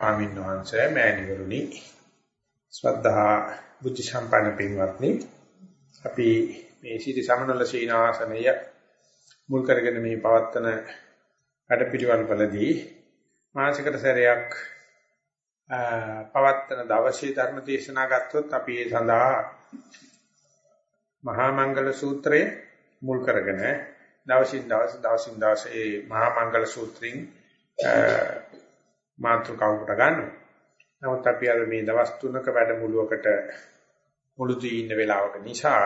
ආමින් වහන්සේ මෑණිවරුනි ශ්‍රද්ධා බුද්ධ සම්පන්න පින්වත්නි අපි මේ සීති සමනල සීනාසනය මුල් කරගෙන මේ පවත්තන වැඩපිළිවෙල වලදී මාසිකට සැරයක් පවත්තන දවසේ ධර්ම දේශනා ගත්තොත් අපි ඒ සඳහා මහා මංගල සූත්‍රය මුල් කරගෙන දවසින් දවස දවසින් දවස ඒ මහා මංගල සූත්‍රයෙන් මාතෘකාවකට ගන්නවා. නමුත් අපි අද මේ දවස් තුනක වැඩමුළුවකට මුළුදී ඉන්න වෙලාවක නිසා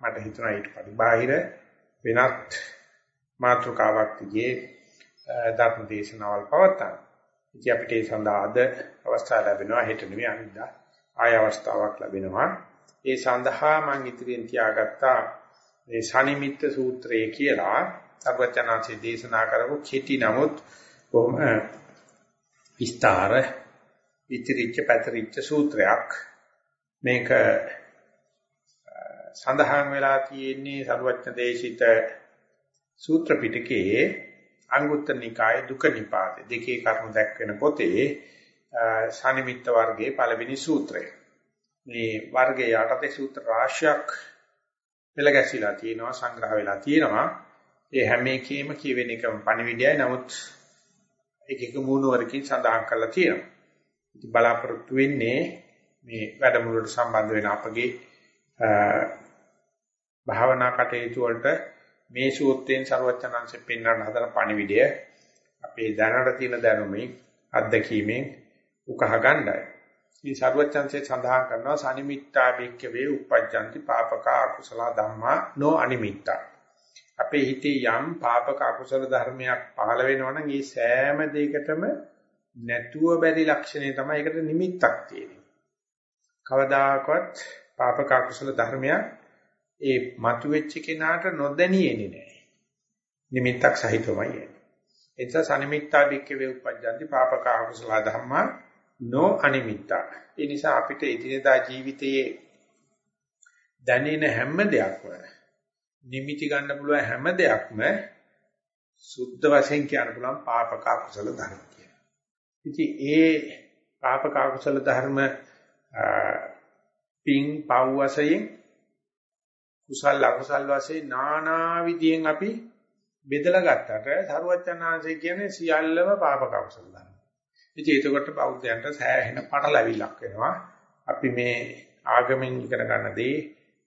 මට හිතුණා ඊට පරිබාහිර වෙනත් මාතෘකාවක් දිගේ ධර්ම දේශනාවල් පවත්තා. ඉතින් අපිට ඒ සඳහා අද අවස්ථාව ලැබෙනවා හෙට නෙවෙයි අනිද්දා ආය අවස්ථාවක් ලැබෙනවා. ඒ සඳහා මම ඉදිරියෙන් තියාගත්තා මේ සනිමිත්ත සූත්‍රය කියලා සර්වචනාචි දේශනා කරපු කෙටි නමුත් බොහොම විස්තර ඉතිරිච්ච පැතරිච්ච සූත්‍රයක් මේක සඳහන් වෙලා තියෙන්නේ සරුවච්ච දේශිත සූත්‍ර පිටකයේ අංගුත්තර නිකායේ දුක නිපාතේ දෙකේ කරුණු දැක්වෙන පොතේ සානිමිත්ත වර්ගයේ පළවෙනි සූත්‍රය. මේ වර්ගයේ යටතේ සූත්‍ර රාශියක් පෙළ ගැසිලා තියෙනවා සංග්‍රහ වෙලා තියෙනවා. ඒ හැම එකෙම කියවෙන එකම පණිවිඩයයි. නමුත් එක එක මූණවරකින් සඳහන් කරලා තියෙනවා. ඉතින් බලාපොරොත්තු වෙන්නේ මේ වැඩමුළුවට සම්බන්ධ වෙන අපගේ භාවනා කටයුතු වලට මේ සූත්‍රයෙන් ਸਰවචනංශයෙන් පෙන්වන හදන පණිවිඩය අපේ දැනට තියෙන දැනුමින් අත්දැකීමෙන් උකහා ගන්නයි. මේ ਸਰවචනංශයේ සඳහන් කරනවා සනිමිත්තා භික්කවේ uppajjanti papaka akusala dhamma no animitta. අපේ හිතේ යම් පාපක අකුසල ධර්මයක් පහළ වෙනවා නම් ඒ සෑම දෙයකටම නැතුව බැරි ලක්ෂණය තමයි ඒකට නිමිත්තක් තියෙන්නේ. කවදාකවත් පාපක අකුසල ධර්මයක් ඒ මතුවෙච්ච කෙනාට නොදැනියෙන්නේ නැහැ. නිමිත්තක් සහිතවමයි එන්නේ. ඒ නිසා සනිමිත්තා බික්කවේ උපජ්ජಂತಿ පාපක අකුසල ධම්මා නො අනිමිත්තා. ඒ නිසා අපිට එදිනෙදා ජීවිතයේ දැනෙන හැම දෙයක්ම නිමිති ගන්න පුළුවන් හැම දෙයක්ම සුද්ධ වශයෙන් කියන්න පුළුවන් පාපක අකුසල ධර්ම කියලා. ඉතින් ඒ පාපක අකුසල ධර්ම පින් පව් වශයෙන් කුසල් අකුසල් වශයෙන් নানা විදියෙන් අපි බෙදලා ගත්තට සරුවචනාංශය කියන්නේ සියල්ලම පාපක අකුසල ධර්ම. ඉතින් ඒකට බෞද්ධයන්ට සෑහෙන පටලැවිල්ලක් වෙනවා. අපි මේ ආගමෙන් ඉගෙන ගන්න දේ,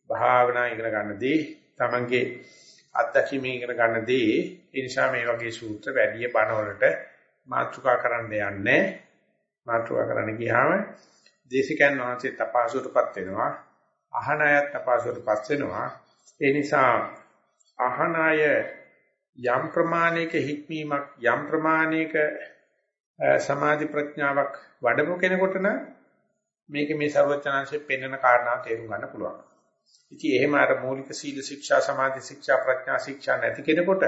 භාවනා ඉගෙන ගන්න දේ තමන්ගේ අත්දැකීම් ඉගෙන ගන්න දේ ඒ නිසා මේ වගේ සූත්‍ර වැඩි බණවලට මාතෘකා කරන්න යන්නේ. මාතෘකා කරන්න ගියාම දේශකයන් වහන්සේ තපාසුවටපත් වෙනවා. අහන අයත් තපාසුවටපත් වෙනවා. ඒ නිසා අහන අය යම් ප්‍රමාණයක හික්මීමක් යම් ප්‍රමාණයක සමාධි ප්‍රඥාවක් වඩපු කෙනෙකුට නම් මේක මේ ਸਰවඥාන්සේ පෙන්වන කාරණා තේරුම් ගන්න පුළුවන්. ඉතින් එහෙම අර මූලික සීල ශික්ෂා සමාධි ශික්ෂා ප්‍රඥා ශික්ෂා නැති කෙනෙකුට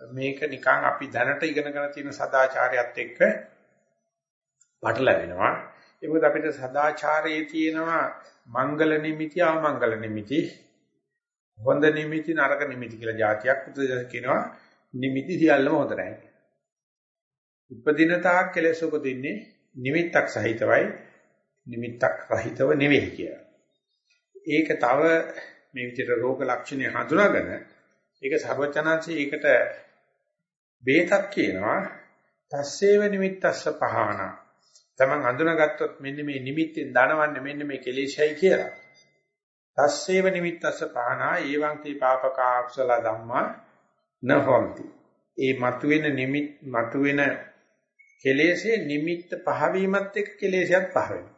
මේක නිකන් අපි දැනට ඉගෙනගෙන තියෙන සදාචාරයත් එක්ක පටලැවෙනවා. ඒ මොකද අපිට සදාචාරයේ තියෙනවා මංගල නිමිති අමංගල නිමිති හොඳ නිමිති නරක නිමිති කියලා જાතියක් පුදුජ කියනවා නිමිති සියල්ලම හොඳ නැහැ. උපදින තාක් කෙලෙස් උපදින්නේ නිමිත්තක් සහිතවයි නිමිත්තක් රහිතව නෙවෙයි කියලා. ඒක තව මේ විදිහට රෝග ලක්ෂණ හඳුනාගෙන ඒක සර්වචනංශී ඒකට බේතක් කියනවා. තස්සේව නිමිත්තස්ස පහාන තමන් හඳුනාගත්තොත් මෙන්න මේ නිමිත්තෙන් දනවන්නේ මෙන්න මේ කෙලෙෂයි කියලා. තස්සේව නිමිත්තස්ස පහනා ඒවං තී පාපක අකුසල ධම්මා නහොಂತಿ ඒ මතුවෙන නිමිත් මතුවෙන කෙලෙසේ නිමිත්ත පහවීමත් එක්ක කෙලෙසයක් පහ වෙනවා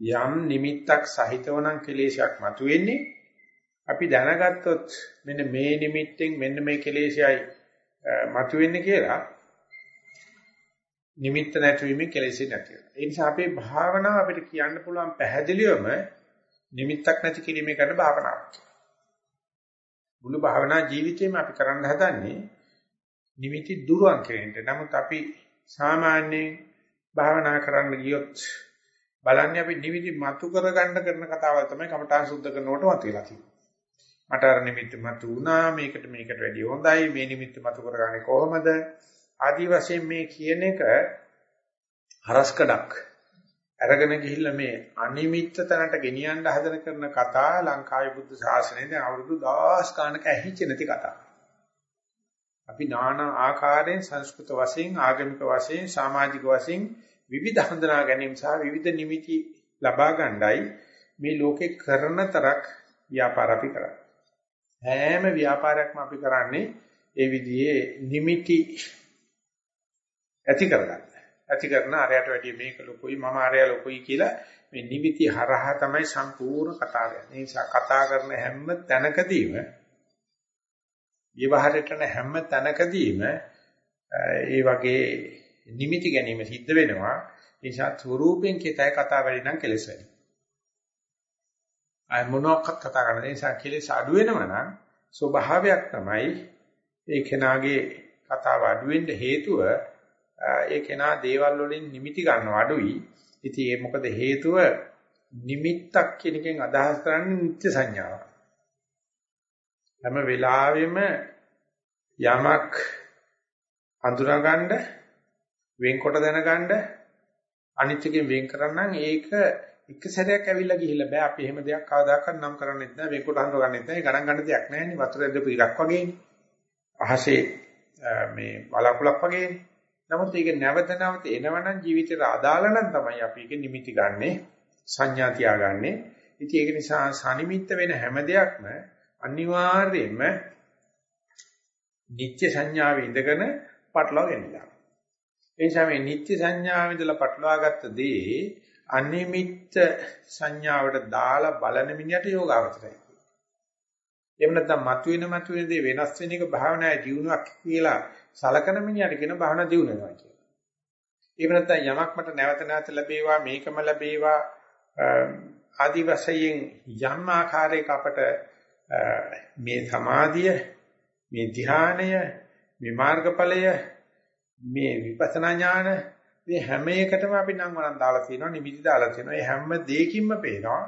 යම් නිමිත්තක් සහිතව නම් කෙලේශයක් මතුවෙන්නේ අපි දැනගත්තොත් මෙන්න මේ නිමිත්තෙන් මෙන්න මේ කෙලේශයයි මතුවෙන්නේ කියලා නිමිත්ත නැතිවීමෙන් කෙලෙසි නැති වෙනවා. ඒ නිසා අපේ භාවනාව අපිට කියන්න පුළුවන් පැහැදිලිවම නිමිත්තක් නැති කිරීමේ කරන භාවනාවක්. මුළු භාවනා ජීවිතේම අපි කරන්න හදන්නේ නිමිති දුරුවන් කිරීමට. නමුත් අපි සාමාන්‍යයෙන් භාවනා කරන්න ගියොත් බලන්නේ අපි නිමිති මතු කරගන්න කරන කතාවල් තමයි කමඨාන් සුද්ධ කරනකොට මතුවලා තියෙන්නේ. මට අර නිමිති මතු වුණා මේකට මේකට වැඩිය හොඳයි මේ නිමිති මතු කරගන්නේ කොහොමද? ආදි වශයෙන් මේ කියන එක හරස්කඩක් අරගෙන ගිහිල්ලා මේ අනිමිත්ත තැනට ගෙනියන්න හදන කරන කතා ලංකාවේ බුද්ධ ශාසනයේ දැන් අවුරුදු 10 ගානක ඇහිච්ච නැති කතා. අපි নানা ආකාරයෙන් සංස්කෘත වශයෙන් ආගමික වශයෙන් සමාජික වශයෙන් විවිධ හඳුනා ගැනීම සහ විවිධ නිමිති ලබා ගන්නයි මේ ලෝකේ කරන තරක් ව්‍යාපාර අපි කරන්නේ. හැම ව්‍යාපාරයක්ම අපි කරන්නේ ඒ විදිහේ නිමිති ඇති කරගන්න. ඇති කරන අරයට වැඩිය මේක ලොකුයි මම අරය ලොකුයි කියලා මේ නිමිති හරහා තමයි සම්පූර්ණ කතාව යන්නේ. ඒ නිසා කතා කරන හැම තැනකදීම විවහාරයට හැම තැනකදීම ඒ වගේ නිමිති ගැනීම සිද්ධ වෙනවා. ඒ නිසා ස්වරූපෙන් කිතයි කතා වැඩි නම් කෙලෙස වෙනවා. අය මොනවාක්වත් කතා කරන නිසා කෙලෙස් අඩු වෙනවා නම් ස්වභාවයක් තමයි ඒ කෙනාගේ කතාව අඩු වෙන්න හේතුව ඒ කෙනා දේවල් වලින් නිමිති ගන්නව අඩුයි. ඉතින් ඒ මොකද හේතුව නිමිත්තක් කියන එකෙන් අදහස් කරන්නේ නිත්‍ය සංඥාව. හැම වෙලාවෙම යමක් හඳුනාගන්න වෙන්කොට දැනගන්න අනිත්‍යයෙන් වෙන් කරන්නම්. ඒක එක සැරයක් ඇවිල්ලා ගිහිල්ලා බෑ. අපි එහෙම දෙයක් කවදාකවත් නම් කරන්නෙත් නෑ. වෙන්කොට හඳුනාගන්නෙත් නෑ. ගණන් ගන්න දෙයක් නෑනේ වතුර ඇද්දපු ඉරක් වගේනේ. අහසේ මේ බලාකුලක් වගේනේ. නමුත් ඒක නැවත නැවත එනවනම් ජීවිතේට අදාළ නම් තමයි අපි ඒක නිමිති ගන්නෙ සංඥා තියාගන්නේ. ඉතින් ඒක නිසා සනිමිත්ත වෙන හැම දෙයක්ම අනිවාර්යයෙන්ම නිත්‍ය සංඥාවේ ඉඳගෙන පටලවා ගැනීම. ඒ නිසා මේ නිත්‍ය සංඥාවේ ඉඳලා පටලවාගත්ත දේ අනිමිත්ත සංඥාවට දාලා බලන මිනිහට යෝගාවචරයි. එහෙම නැත්නම් මතුවෙන මතුවෙන දේ වෙනස් වෙන එක භාවනායේ ජීවුණක් කියලා සලකන මිනිහට කියන භාවනා දියුණු වෙනවා කියලා. එහෙම නැත්නම් යමක් මට නැවත නැවත ලැබේවා මේකම ලැබේවා ආදි වශයෙන් යම් ආකාරයක අපට මේ සමාධිය මේ ධ්‍යානය මේ මාර්ගඵලය මේ විපස්සනා ඥාන මේ හැම එකටම අපි නම් වරන් දාලා තියෙනවා නිමිති දාලා තියෙනවා ඒ හැම දෙයකින්ම පේනවා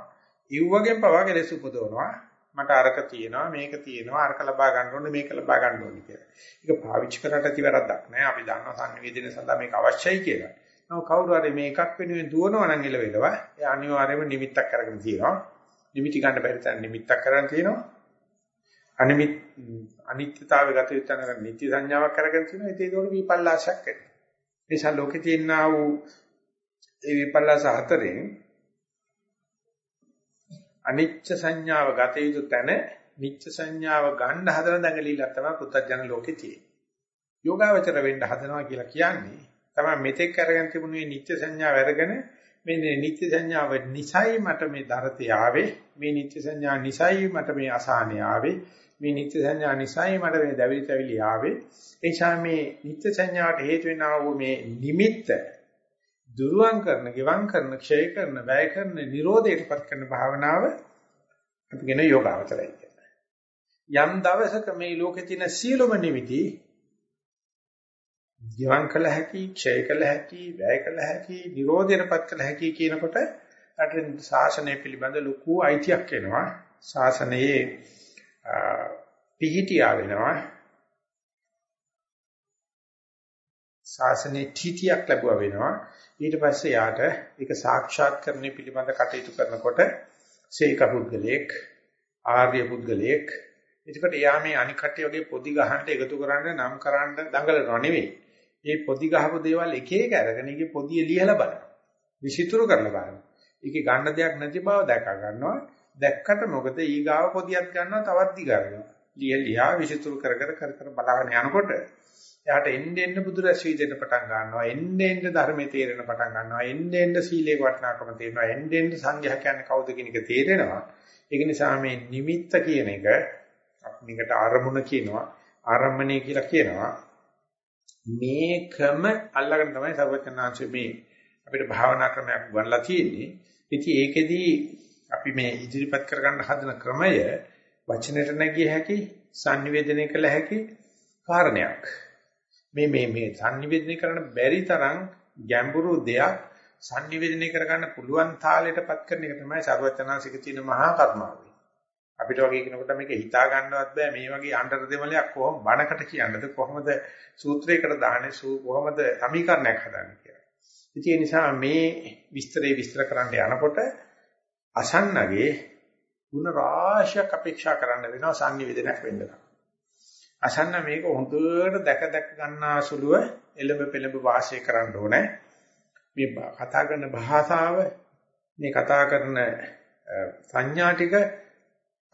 ඉව්වගෙන් පවා කෙලෙස් උපදවනවා මට අරක තියෙනවා මේක තියෙනවා අරක ලබා ගන්න ඕනේ මේක ලබා ගන්න ඕනේ කියලා. ඒක පාවිච්චි කරලා ඇති වැරද්දක් නෑ. අපි දන්නවා සංවේදනය සඳහා මේක අවශ්‍යයි කියලා. නමුත් කවුරු හරි මේ එකක් වෙනුවෙන් දුවනවා නම් එළවෙලව ඒ අනිවාර්යයෙන්ම නිමිත්තක් අරගෙන තියෙනවා. නිමිති ගන්න බැරි තැන නිමිත්තක් කරන් තියෙනවා. අනිමිත් අනිත්‍යතාවය ගත යුතු තැන නිත්‍ය සංඥාවක් අරගෙන තියෙනවා. ඒක ඒකෝට විපල්ලාශයක් වෙනවා. නිසා ලෝකේ තියෙනා වූ ඒ විපල්ලාස හතරෙන් අනිච්ච සංඥාව ගත යුතු තැන නිච්ච සංඥාව ගන්න හදන දඟලීලා තමයි පුත්තජන ලෝකේ තියෙන්නේ. යෝගාවචර වෙන්න හදනවා කියලා කියන්නේ තමයි මෙතෙක් අරගෙන තිබුණු මේ නිච්ච සංඥාව අරගෙන මේ නිත්‍ය සංඥාව නිසයි මට මේ දරතේ ආවේ. මේ නිත්‍ය සංඥා නිසයි මට මේ අසහනේ ආවේ. මේ නිත්‍ය සංඥා නිසයි මට මේ දැවිලි තැවිලි ආවේ. ඒ නිසා මේ නිත්‍ය සංඥාවට හේතු වෙනා වූ මේ නිමිත්ත දුරුවන් කරන, ගෙවම් කරන, ක්ෂය කරන, වැය කරන, නිරෝධයටපත් කරන භාවනාව අපි කියන යෝගාවචරය කියන්නේ. යම් දවසක මේ ලෝකේ තියෙන සියලුම නිමිති ගෙවම් කළ හැකි, ක්ෂය කළ හැකි, වැය කළ හැකි, නිරෝධයටපත් කළ හැකි කියනකොට අට ශාසනය පිළිබඳ ලොකු අයිතියක් එනවා. ශාසනයේ පිහිටියා වෙනවා. ශාසනයේ තීතියක් ලැබුවා වෙනවා. ඊට පස්සේ යාට ඒක සාක්ෂාත් කරන්නේ පිළිබඳ කටයුතු කරනකොට සීක පුද්ගලයෙක් ආර්ය පුද්ගලයෙක් එතකොට යා මේ අනිකට්ටිය වගේ පොදි ගහන්න එකතු කරන්න නම් කරන්න දඟලනව නෙවෙයි. මේ පොදි ගහපු දේවල් එක එක අරගෙන ඒකේ පොදිය ලියලා බලන්න. විසිතුරු කරලා බලන්න. ඒකේ ගන්න දෙයක් නැති බව දැක ගන්නවා. දැක්කට මොකද ඊගාව පොදියක් ගන්නවා තවත් දිගාරිනවා. ලිය ලියා විසිතුරු කර කර කර කර බලාගෙන යනකොට එයාට එන්න එන්න බුදුරැස් වීදෙන්න පටන් ගන්නවා එන්න එන්න ධර්මයේ තේරෙන පටන් ගන්නවා එන්න එන්න සීලේ වටිනාකම තේරෙනවා එන්න එන්න සංඝයා කියන්නේ කවුද කියන එක තේරෙනවා ඒක නිසා මේ නිමිත්ත කියන එක අපිකට ආරමුණ කියනවා ආරම්මණය කියලා කියනවා මේකම අල්ලගෙන තමයි සර්වඥාන්සේ මේ අපිට භාවනා ක්‍රමයක් ගන්නලා තියෙන්නේ ඉතින් ඒකෙදී අපි මේ ඉදිරිපත් කරගන්න හදන ක්‍රමය වචනෙට නැගිය හැකි sannivedanaya කළ හැකි කාරණයක් මේ මේ මේ sannivedana කරන්න බැරි තරම් ගැඹුරු දෙයක් sannivedana කරගන්න පුළුවන් තාලයටපත් කරන එක තමයි ਸਰවචනාසික තියෙන මහා කර්මාවයි. අපිට වගේ කෙනෙකුට මේක හිතා ගන්නවත් බෑ මේ වගේ අnder දෙමලයක් කොහොම බණකට කියන්නද කොහොමද සූත්‍රයකට දාන්නේ කොහොමද සමීකරණයක් හදන්නේ කියලා. ඒ නිසා මේ විස්තරේ විස්තර කරන්න යනකොට අසන්නගේ ಗುಣ රාශියක් අපේක්ෂා කරන්න වෙනවා සංනිවේදනයක් වෙන්න. අසන්න මේක හොඳට දැක දැක ගන්නා සුළුව එළඹ පෙළඹ වාසය කරන්න ඕනේ. මේ කතා කරන භාෂාව මේ කතා කරන සංඥා ටික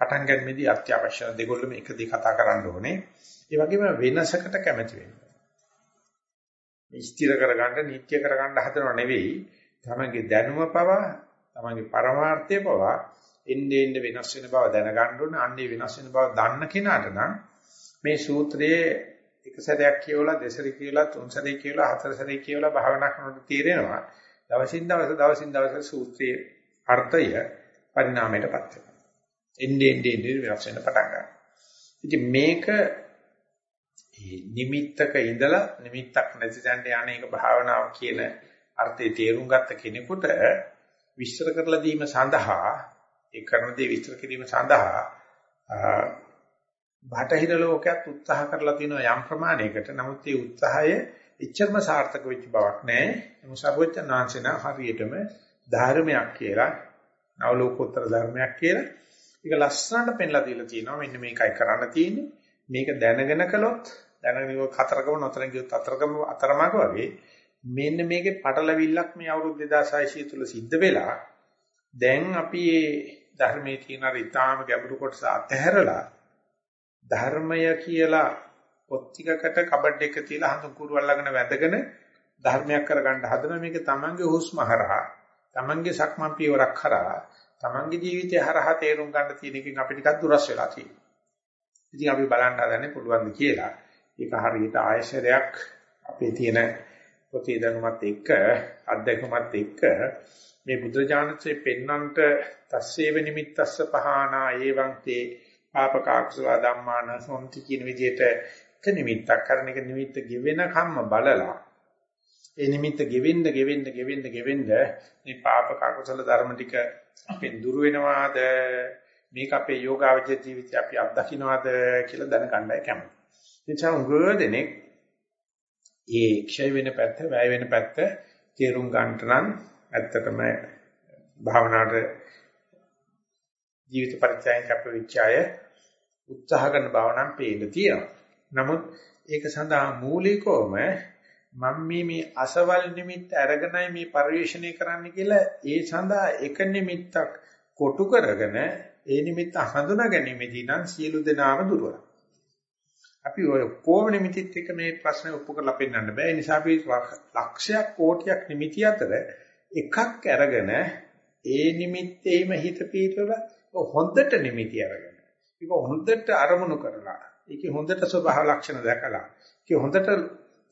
පටන් ගන්නෙදී අත්‍යවශ්‍ය දෙකොල්ලම එකදී කතා කරන්න ඕනේ. ඒ වගේම වෙනසකට කැමති වෙන්න. මේ ස්ථිර කරගන්න, නිත්‍ය කරගන්න හදනව නෙවෙයි. තමන්ගේ දැනුම පවා, තමන්ගේ පරමාර්ථය පවා එන්නේ එන්නේ වෙනස් වෙන බව දැනගන්න ඕනේ. අන්නේ වෙනස් වෙන බව දන්න කෙනාට නම් මේ සූත්‍රයේ එක සැරයක් කියවලා, දෙසරේ කියවලා, තුන් සැරේ කියවලා, හතර සැරේ කියවලා භාවනා කරනකොට තේරෙනවා. දවසින් දවස දවසින් දවස සූත්‍රයේ අර්ථය පරිණාමයටපත් වෙනවා. එන්නේ එන්නේ එන්නේ වෙනස් වෙන පටන් ගන්නවා. ඉතින් මේක නිමිත්තක ඉඳලා නිමිත්තක් නැති තැනට යන එක භාවනාව කියන අර්ථය තේරුම් ගත්ත කෙනෙකුට විස්තර කරලා දීම සඳහා ඒ කරන දේ විස්තර කිරීම සඳහා බටහිර ලෝකයක් උත්සාහ කරලා තියෙනවා යම් ප්‍රමාණයකට. නමුත් මේ උත්සාහය එච්චරම සාර්ථක වෙච්ච බවක් නැහැ. නමුත් සර්වඥාන්සේන හරියටම ධර්මයක් කියලා, නවලෝකෝත්තර ධර්මයක් කියලා ඒක ලස්සනට පෙන්ලා දීලා තියෙනවා. මෙන්න මේකයි කරන්න තියෙන්නේ. මේක දැනගෙන කළොත් දැනගෙන ඉව කතරගම නොතරන් ගියොත් අතරගම අතරමඟ වගේ මෙන්න මේකේ පටලවිල්ලක් මේ අවුරුදු 2600 තුල සිද්ධ වෙලා දැන් අපි මේ ධර්මයේ තියෙන රිතාම ගැඹුරු කොටස අතහැරලා ධර්මය කියලා පොත්තිකකට කබඩ් එක තියලා හඳුන් කුරු අල්ලගෙන වැදගෙන ධර්මයක් කරගන්න හදන මේක තමන්ගේ හුස්ම හරහා තමන්ගේ සක්මන් පියවරක් හරහා තමන්ගේ ජීවිතය හරහා තේරුම් ගන්න තියෙන එකෙන් අපි ටිකක් දුරස් වෙලා තියෙනවා. ඉතින් අපි බලන්න හදන්නේ පුළුවන් ද කියලා. ඒක හරියට ආයශරයක් අපේ තියෙන පොතේ දැනුමත් එක්ක අත්දැකීමත් එක්ක මේ බුදුජානකසේ පෙන්නන්ට තස්සේව නිමිත්තස්ස පහනා ඒවං තේ පාපකාක්ෂල ධම්මාන සොන්ති කියන විදිහට එක නිමිත්තක් කරන එක නිමිත්ත ගෙවෙන කම්ම බලලා ඒ නිමිත්ත ගෙවෙන්න ගෙවෙන්න ගෙවෙන්න ගෙවෙන්න මේ පාපකාක්ෂල ධර්ම ටික අපෙන් දුර වෙනවාද මේක අපේ යෝගාවචර ජීවිතය අපි අත්දකින්නවාද කියලා දැනගන්නයි කැමති. එනිසා උගදෙනෙක් ඒ ක්ෂය වෙන පැත්ත, වැය වෙන පැත්ත තේරුම් ගන්නට නම් ඇත්තටම භාවනාවට ජීවිත පරිත්‍යාගයෙන් කැපවෙච්ච අය උත්සාහ කරන බව නම් පේන්න තියෙනවා. නමුත් ඒක සඳහා මූලිකවම මම මේ මේ අසවල් නිමිත්ත අරගෙනයි මේ පරිශ්‍රණය කරන්න කියලා ඒ සඳහා එක නිමිත්තක් කොටු කරගෙන ඒ නිමිත්ත හඳුනා ගැනීමදී නම් සියලු දෙනාම දුර්වලයි. අපි ඔය කොම නිමිතිත් එක මේ ප්‍රශ්නේ ඔප්පු කරලා පෙන්නන්න බෑ. ඒ නිසා අපි ලක්ෂයක් කෝටියක් නිමිති අතර එකක් අරගෙන ඒ නිමිත්තේම හිත පීඩවලා හොඳට නිමිති අරගෙන ඒක හොඳට අරමුණු කරලා ඒකේ හොඳට ස්වභාව ලක්ෂණ දැකලා ඒකේ හොඳට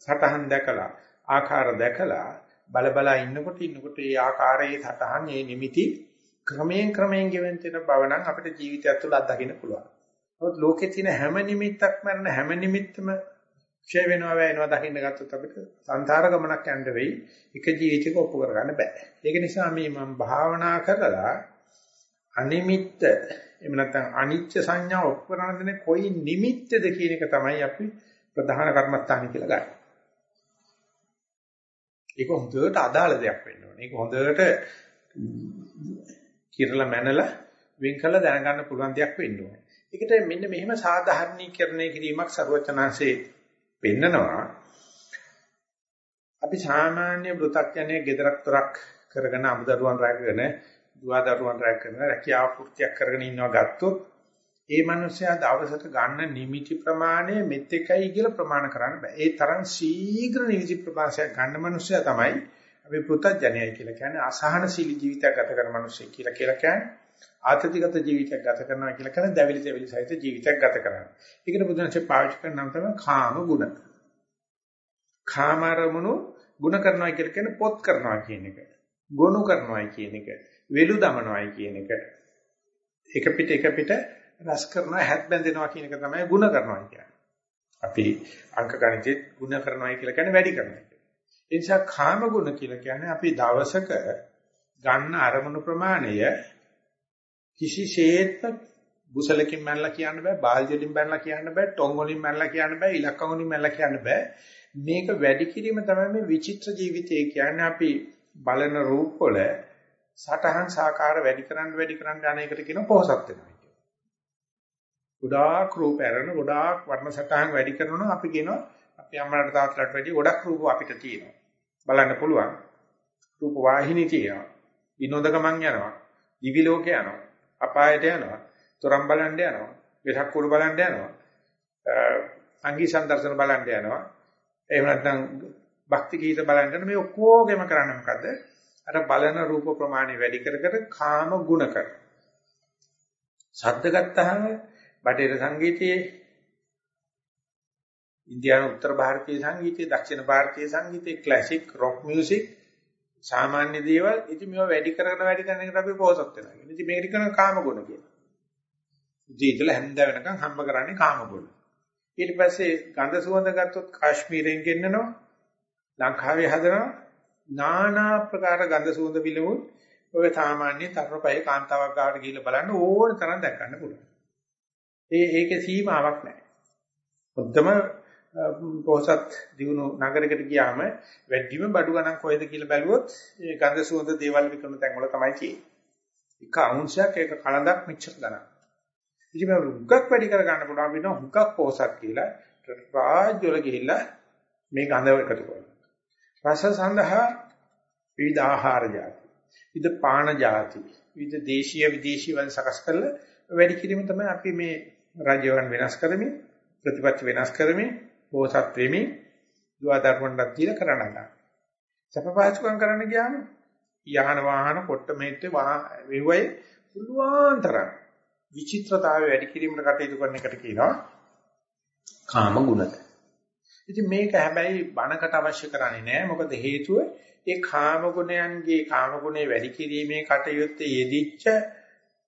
සටහන් දැකලා ආකාර දැකලා බල බල ඉන්නකොට ඉන්නකොට ඒ ආකාරයේ සටහන් ඒ නිමිති ක්‍රමයෙන් ක්‍රමයෙන් ගෙවෙන තැන බව නම් අපිට ජීවිතය තුළ අත්දකින්න පුළුවන්. නමුත් ලෝකේ තියෙන හැම නිමිත්තක් මරන හැම නිමිත්තම ක්ෂය වෙනවා වෙනවා දකින්න ගත්තොත් අපිට සංසාර ගමනක් යන්න වෙයි. එක ජීවිතයක ඔප්පු කරගන්න බෑ. ඒක නිසා මේ මම භාවනා කරලා අනිමිත්ත එහෙම නැත්නම් අනිච්ච සංඥා ඔප්පු කරන දේ කොයි නිමිත්තද කියන එක තමයි අපි ප්‍රධාන කර්මස්ථාන කියලා ගන්න. ඒක හොඳට අදාළ දෙයක් වෙන්න ඕනේ. ඒක හොඳට කිරලා මැනලා වෙන් කළ දැනගන්න පුළුවන් දෙයක් වෙන්න ඕනේ. ඒකට මෙන්න මෙහෙම සාධාරණීකරණය කිරීමක් ਸਰවචනාංශේ පෙන්නනවා. අපි සාමාන්‍ය වෘතක්ඥයේ gedarak torak කරගෙන අමුදරුවන් රැකගෙන දුවදරුවන් රැකගෙන රැකියාව කෘත්‍යයක් කරගෙන ඉන්නවා ගත්තොත් ඒ මනුස්සයා දවසට ගන්න නිමිති ප්‍රමාණය මෙතෙකයි කියලා ප්‍රමාණ කරන්න බෑ. ඒ තරම් ශීඝ්‍ර නිමිති ප්‍රමාණයක් ගන්න මනුස්සයා තමයි අපි පෘථජ්ජනයයි කියලා කියන්නේ අසහනශීලී ජීවිතයක් ගත කරන මනුස්සයෙක් කියලා කියලා කියන්නේ ආතතිගත ජීවිතයක් ගත කරනවා කියලා කියන දැවිලි දැවිලි සහිත ජීවිතයක් ගත කරනවා. ඒකට බුදුන්සේ පාවිච්චි කරන නම් තමයි කාම ගුණ. කාමරමුණු ගුණ කරනවා කියලා කියන්නේ පොත් කරනවා කියන එක. ගොනු කරනවා කියන එක. වෙලු දමනවායි කියන එක. එක පිට එක පිට රස කරනවා හැත් බැඳෙනවා කියන එක තමයි ಗುಣ කරනවා කියන්නේ. අපි අංක ගණිතේ ಗುಣ කරනවා කියලා කියන්නේ වැඩි කරනවා. ඒ නිසා කාම ගුණ කියලා කියන්නේ අපි දවසක ගන්න අරමුණු ප්‍රමාණය කිසිසේත්ම බුසලකින් මැනලා කියන්න බෑ, බාල්දියෙන් මැනලා කියන්න බෑ, ටොං වලින් මැනලා කියන්න බෑ, ඉලක්කම් වලින් මැනලා කියන්න බෑ. මේක වැඩි කිරීම තමයි මේ විචිත්‍ර ජීවිතය කියන්නේ අපි බලන රූප වල සටහන් සාකාර වැඩි කරන්න වැඩි කරන්න යන එකට කියන පොහසත් වෙනවා කියන්නේ. ගොඩාක් රූප ඇරෙන ගොඩාක් වර්ණ සටහන් වැඩි කරනවා අපි කියනවා අපි අම්මලාට තාත්තලාට වැඩි ගොඩක් රූප අපිට තියෙනවා. බලන්න පුළුවන්. රූප වාහිනී තියෙනවා. විනෝද ගමන් යනවා. දිවි ලෝක යනවා. අපායට යනවා. තොරම් බලන්න යනවා. වෙසක් කුරු බලන්න යනවා. සංගී සම්දර්ශන බලන්න යනවා. එහෙම නැත්නම් භක්ති ගීත බලන්න යන මේ ඔක්කොගෙම කරන්නේ මොකද්ද? අර බලන රූප ප්‍රමාණය වැඩි කර කර කාම ගුණ කර. ශබ්ද ගත්තාම බටේර සංගීතයේ ඉන්දියානු උත්තර ಭಾರತೀಯ සංගීතයේ දක්ෂිණ ಭಾರತೀಯ සංගීතයේ ක්ලාසික් රොක් මියුසික් සාමාන්‍ය දේවල් ඉතින් මේවා වැඩි කරගෙන වැඩි කරන එකට අපි පොහසත් වෙනවා. ඉතින් මේකට කරන කාම ගුණ කියලා. ජීවිතල හැන්ද වෙනකන් හම්බ කරන්නේ කාම ගුණ. ඊට පස්සේ ගඳ සුවඳ ගත්තොත් කාශ්මීරයෙන් ගෙන්නනවා. ලංකාවේ හදනවා. নানা ප්‍රකාර ගඳ සුවඳ පිළිමුත් ඔය සාමාන්‍ය තරපය කාන්තාවක් ගාවට ගිහිල්ලා බලන්න ඕන තරම් දැක් ගන්න පුළුවන්. ඒ ඒකේ සීමාවක් නැහැ. මුද්දම පොහසත් දිනු නගරයකට ගියාම වැඩිම බඩු ගණන් කොහෙද කියලා බැලුවොත් ඒ ගඳ සුවඳ දේවල් විකුණන තැන් වල තමයි තියෙන්නේ. එක අවුන්සයක් ඒක කලඳක් මෙච්චර ගණන්. ඉතින් මේ හුඟක් වැඩි කර ගන්න පුළුවන් වෙනවා හුඟක් පොහසත් කියලා රාජ්‍ය වල ගිහිල්ලා මේ ගඳ එකතු කරනවා. රස සඳහා විවිධ ආහාර ಜಾති, විවිධ පාන ಜಾති, විවිධ දේශීය විදේශීය වන් සකස් කරලා වැඩි කිරීම තමයි අපි මේ රාජ්‍යවන් වෙනස් කරමින් ප්‍රතිපත්ති වෙනස් කරමින් පෝසත් වෙමි දුවා ධර්මණ්ඩක් කියලා කරන්න ගන්න. සපපාචුකම් කරන්න ගියාම යහන වාහන කොට මෙත්තේ වෙවයි පුළුවන් තරම් විචිත්‍රතාවය වැඩි කිරීමකට කටයුතු කරන එකට කියනවා කාම ගුණද. ඉතින් මේක හැබැයි බණකට අවශ්‍ය කරන්නේ නැහැ. මොකද හේතුව ඒ කාම ගුණයන්ගේ කාම ගුණේ වැඩි කිරීමේ කටයුත්තේ යෙදිච්ච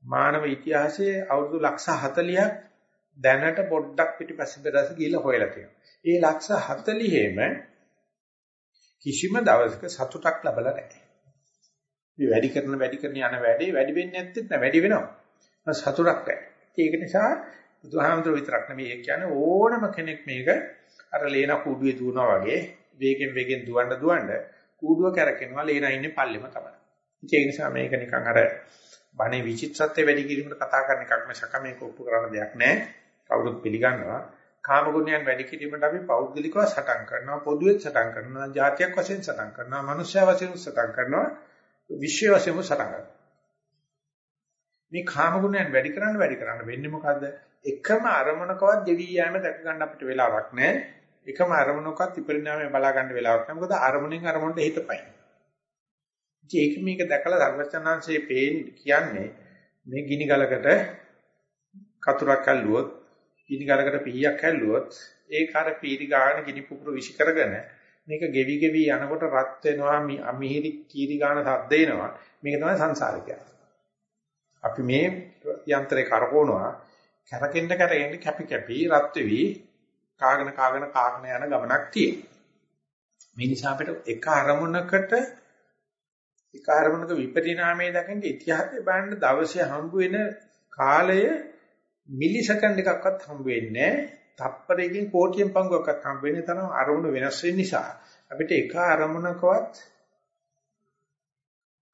මානව ඉතිහාසයේ අවුරුදු ලක්ෂ 40ක් දැනට පොඩ්ඩක් පිටිපස්සේ පෙරස ගිහිල්ලා හොයලා තියෙනවා. ඒ ලක්ෂ 40ෙම කිසිම දවසක සතුටක් ලැබලා නැහැ. මේ වැඩි කරන වැඩි කරන යන වැඩේ වැඩි වෙන්නේ නැත්තේ නැහැ වැඩි වෙනවා. සතුටක් නැහැ. ඒක නිසා බුදුහාමුදුර විතරක් නෙමෙයි ඒ කියන්නේ ඕනම කෙනෙක් මේක අර ලේන කූඩුවේ දුවනවා වගේ වේගෙන් වේගෙන් දුවන්න දුවන්න කූඩුව කැරකෙනවා ලේන ඉන්නේ පල්ලෙම තමයි. ඒ නිසා මේක නිකන් අර බණේ විචිත්‍රත්වය වැඩි කිරීමට කතා කරන එකක් මිසක මේක ඔප්පු කරන දෙයක් නෑ. කවුරුත් පිළිගන්නවා. කාම ගුණයන් වැඩි කිරීමට අපි පෞද්ගලිකව සටන් කරනවා, පොදුවේ සටන් කරනවා, ජාතියක් වශයෙන් සටන් කරනවා, මනුෂ්‍ය වශයෙන් සටන් කරනවා, විශ්ව වශයෙන් සටන් කරනවා. මේ කාම ගුණයන් වැඩි කරන්න වැඩි කරන්න වෙන්නේ මොකද්ද? එකම අරමුණකවත් දෙවි යෑම දැක ගන්න අපිට වෙලාවක් නැහැ. එකම අරමුණකවත් විපරිණාමය බලා ගන්න වෙලාවක් නැහැ. මොකද අරමුණෙන් අරමුණට හිතපයි. ඒක මේක දැකලා සර්වචනාංශයේ පේන් කියන්නේ මේ ගිනි ගලකට කතුරක් ඇල්ලුවොත් ගිනි ගලකට පීයක් ඇල්ලුවොත් ඒක අර පීරි ගාන ගිනි පුපුර විශ් කරගෙන මේක ගෙවි ගෙවි යනකොට රත් වෙනවා මිහිරි කීරි ගාන සද්ද එනවා. මේක තමයි සංසාරිකය අපි මේ යන්ත්‍රේ කරකවනවා. කැරකෙන්න කැරෙන්න කැපි කැපි රත් වෙවි. කාගෙන කාගෙන කාගෙන යන ගමනක් තියෙනවා. මේ නිසා අපිට එක අරමුණකට එක අරමුණක විපරිණාමය දකින්න ඉතිහාසය බලන්න දවසේ හම්බ වෙන කාලය මිලි සෙකන්ඩ් එකක්වත් හම්බ වෙන්නේ නැහැ. තප්පරයකින් කෝටියෙන් පංගුවක්වත් හම්බ වෙන්නේ තරම් අරමුණු වෙනස් වෙන නිසා අපිට එක අරමුණකවත්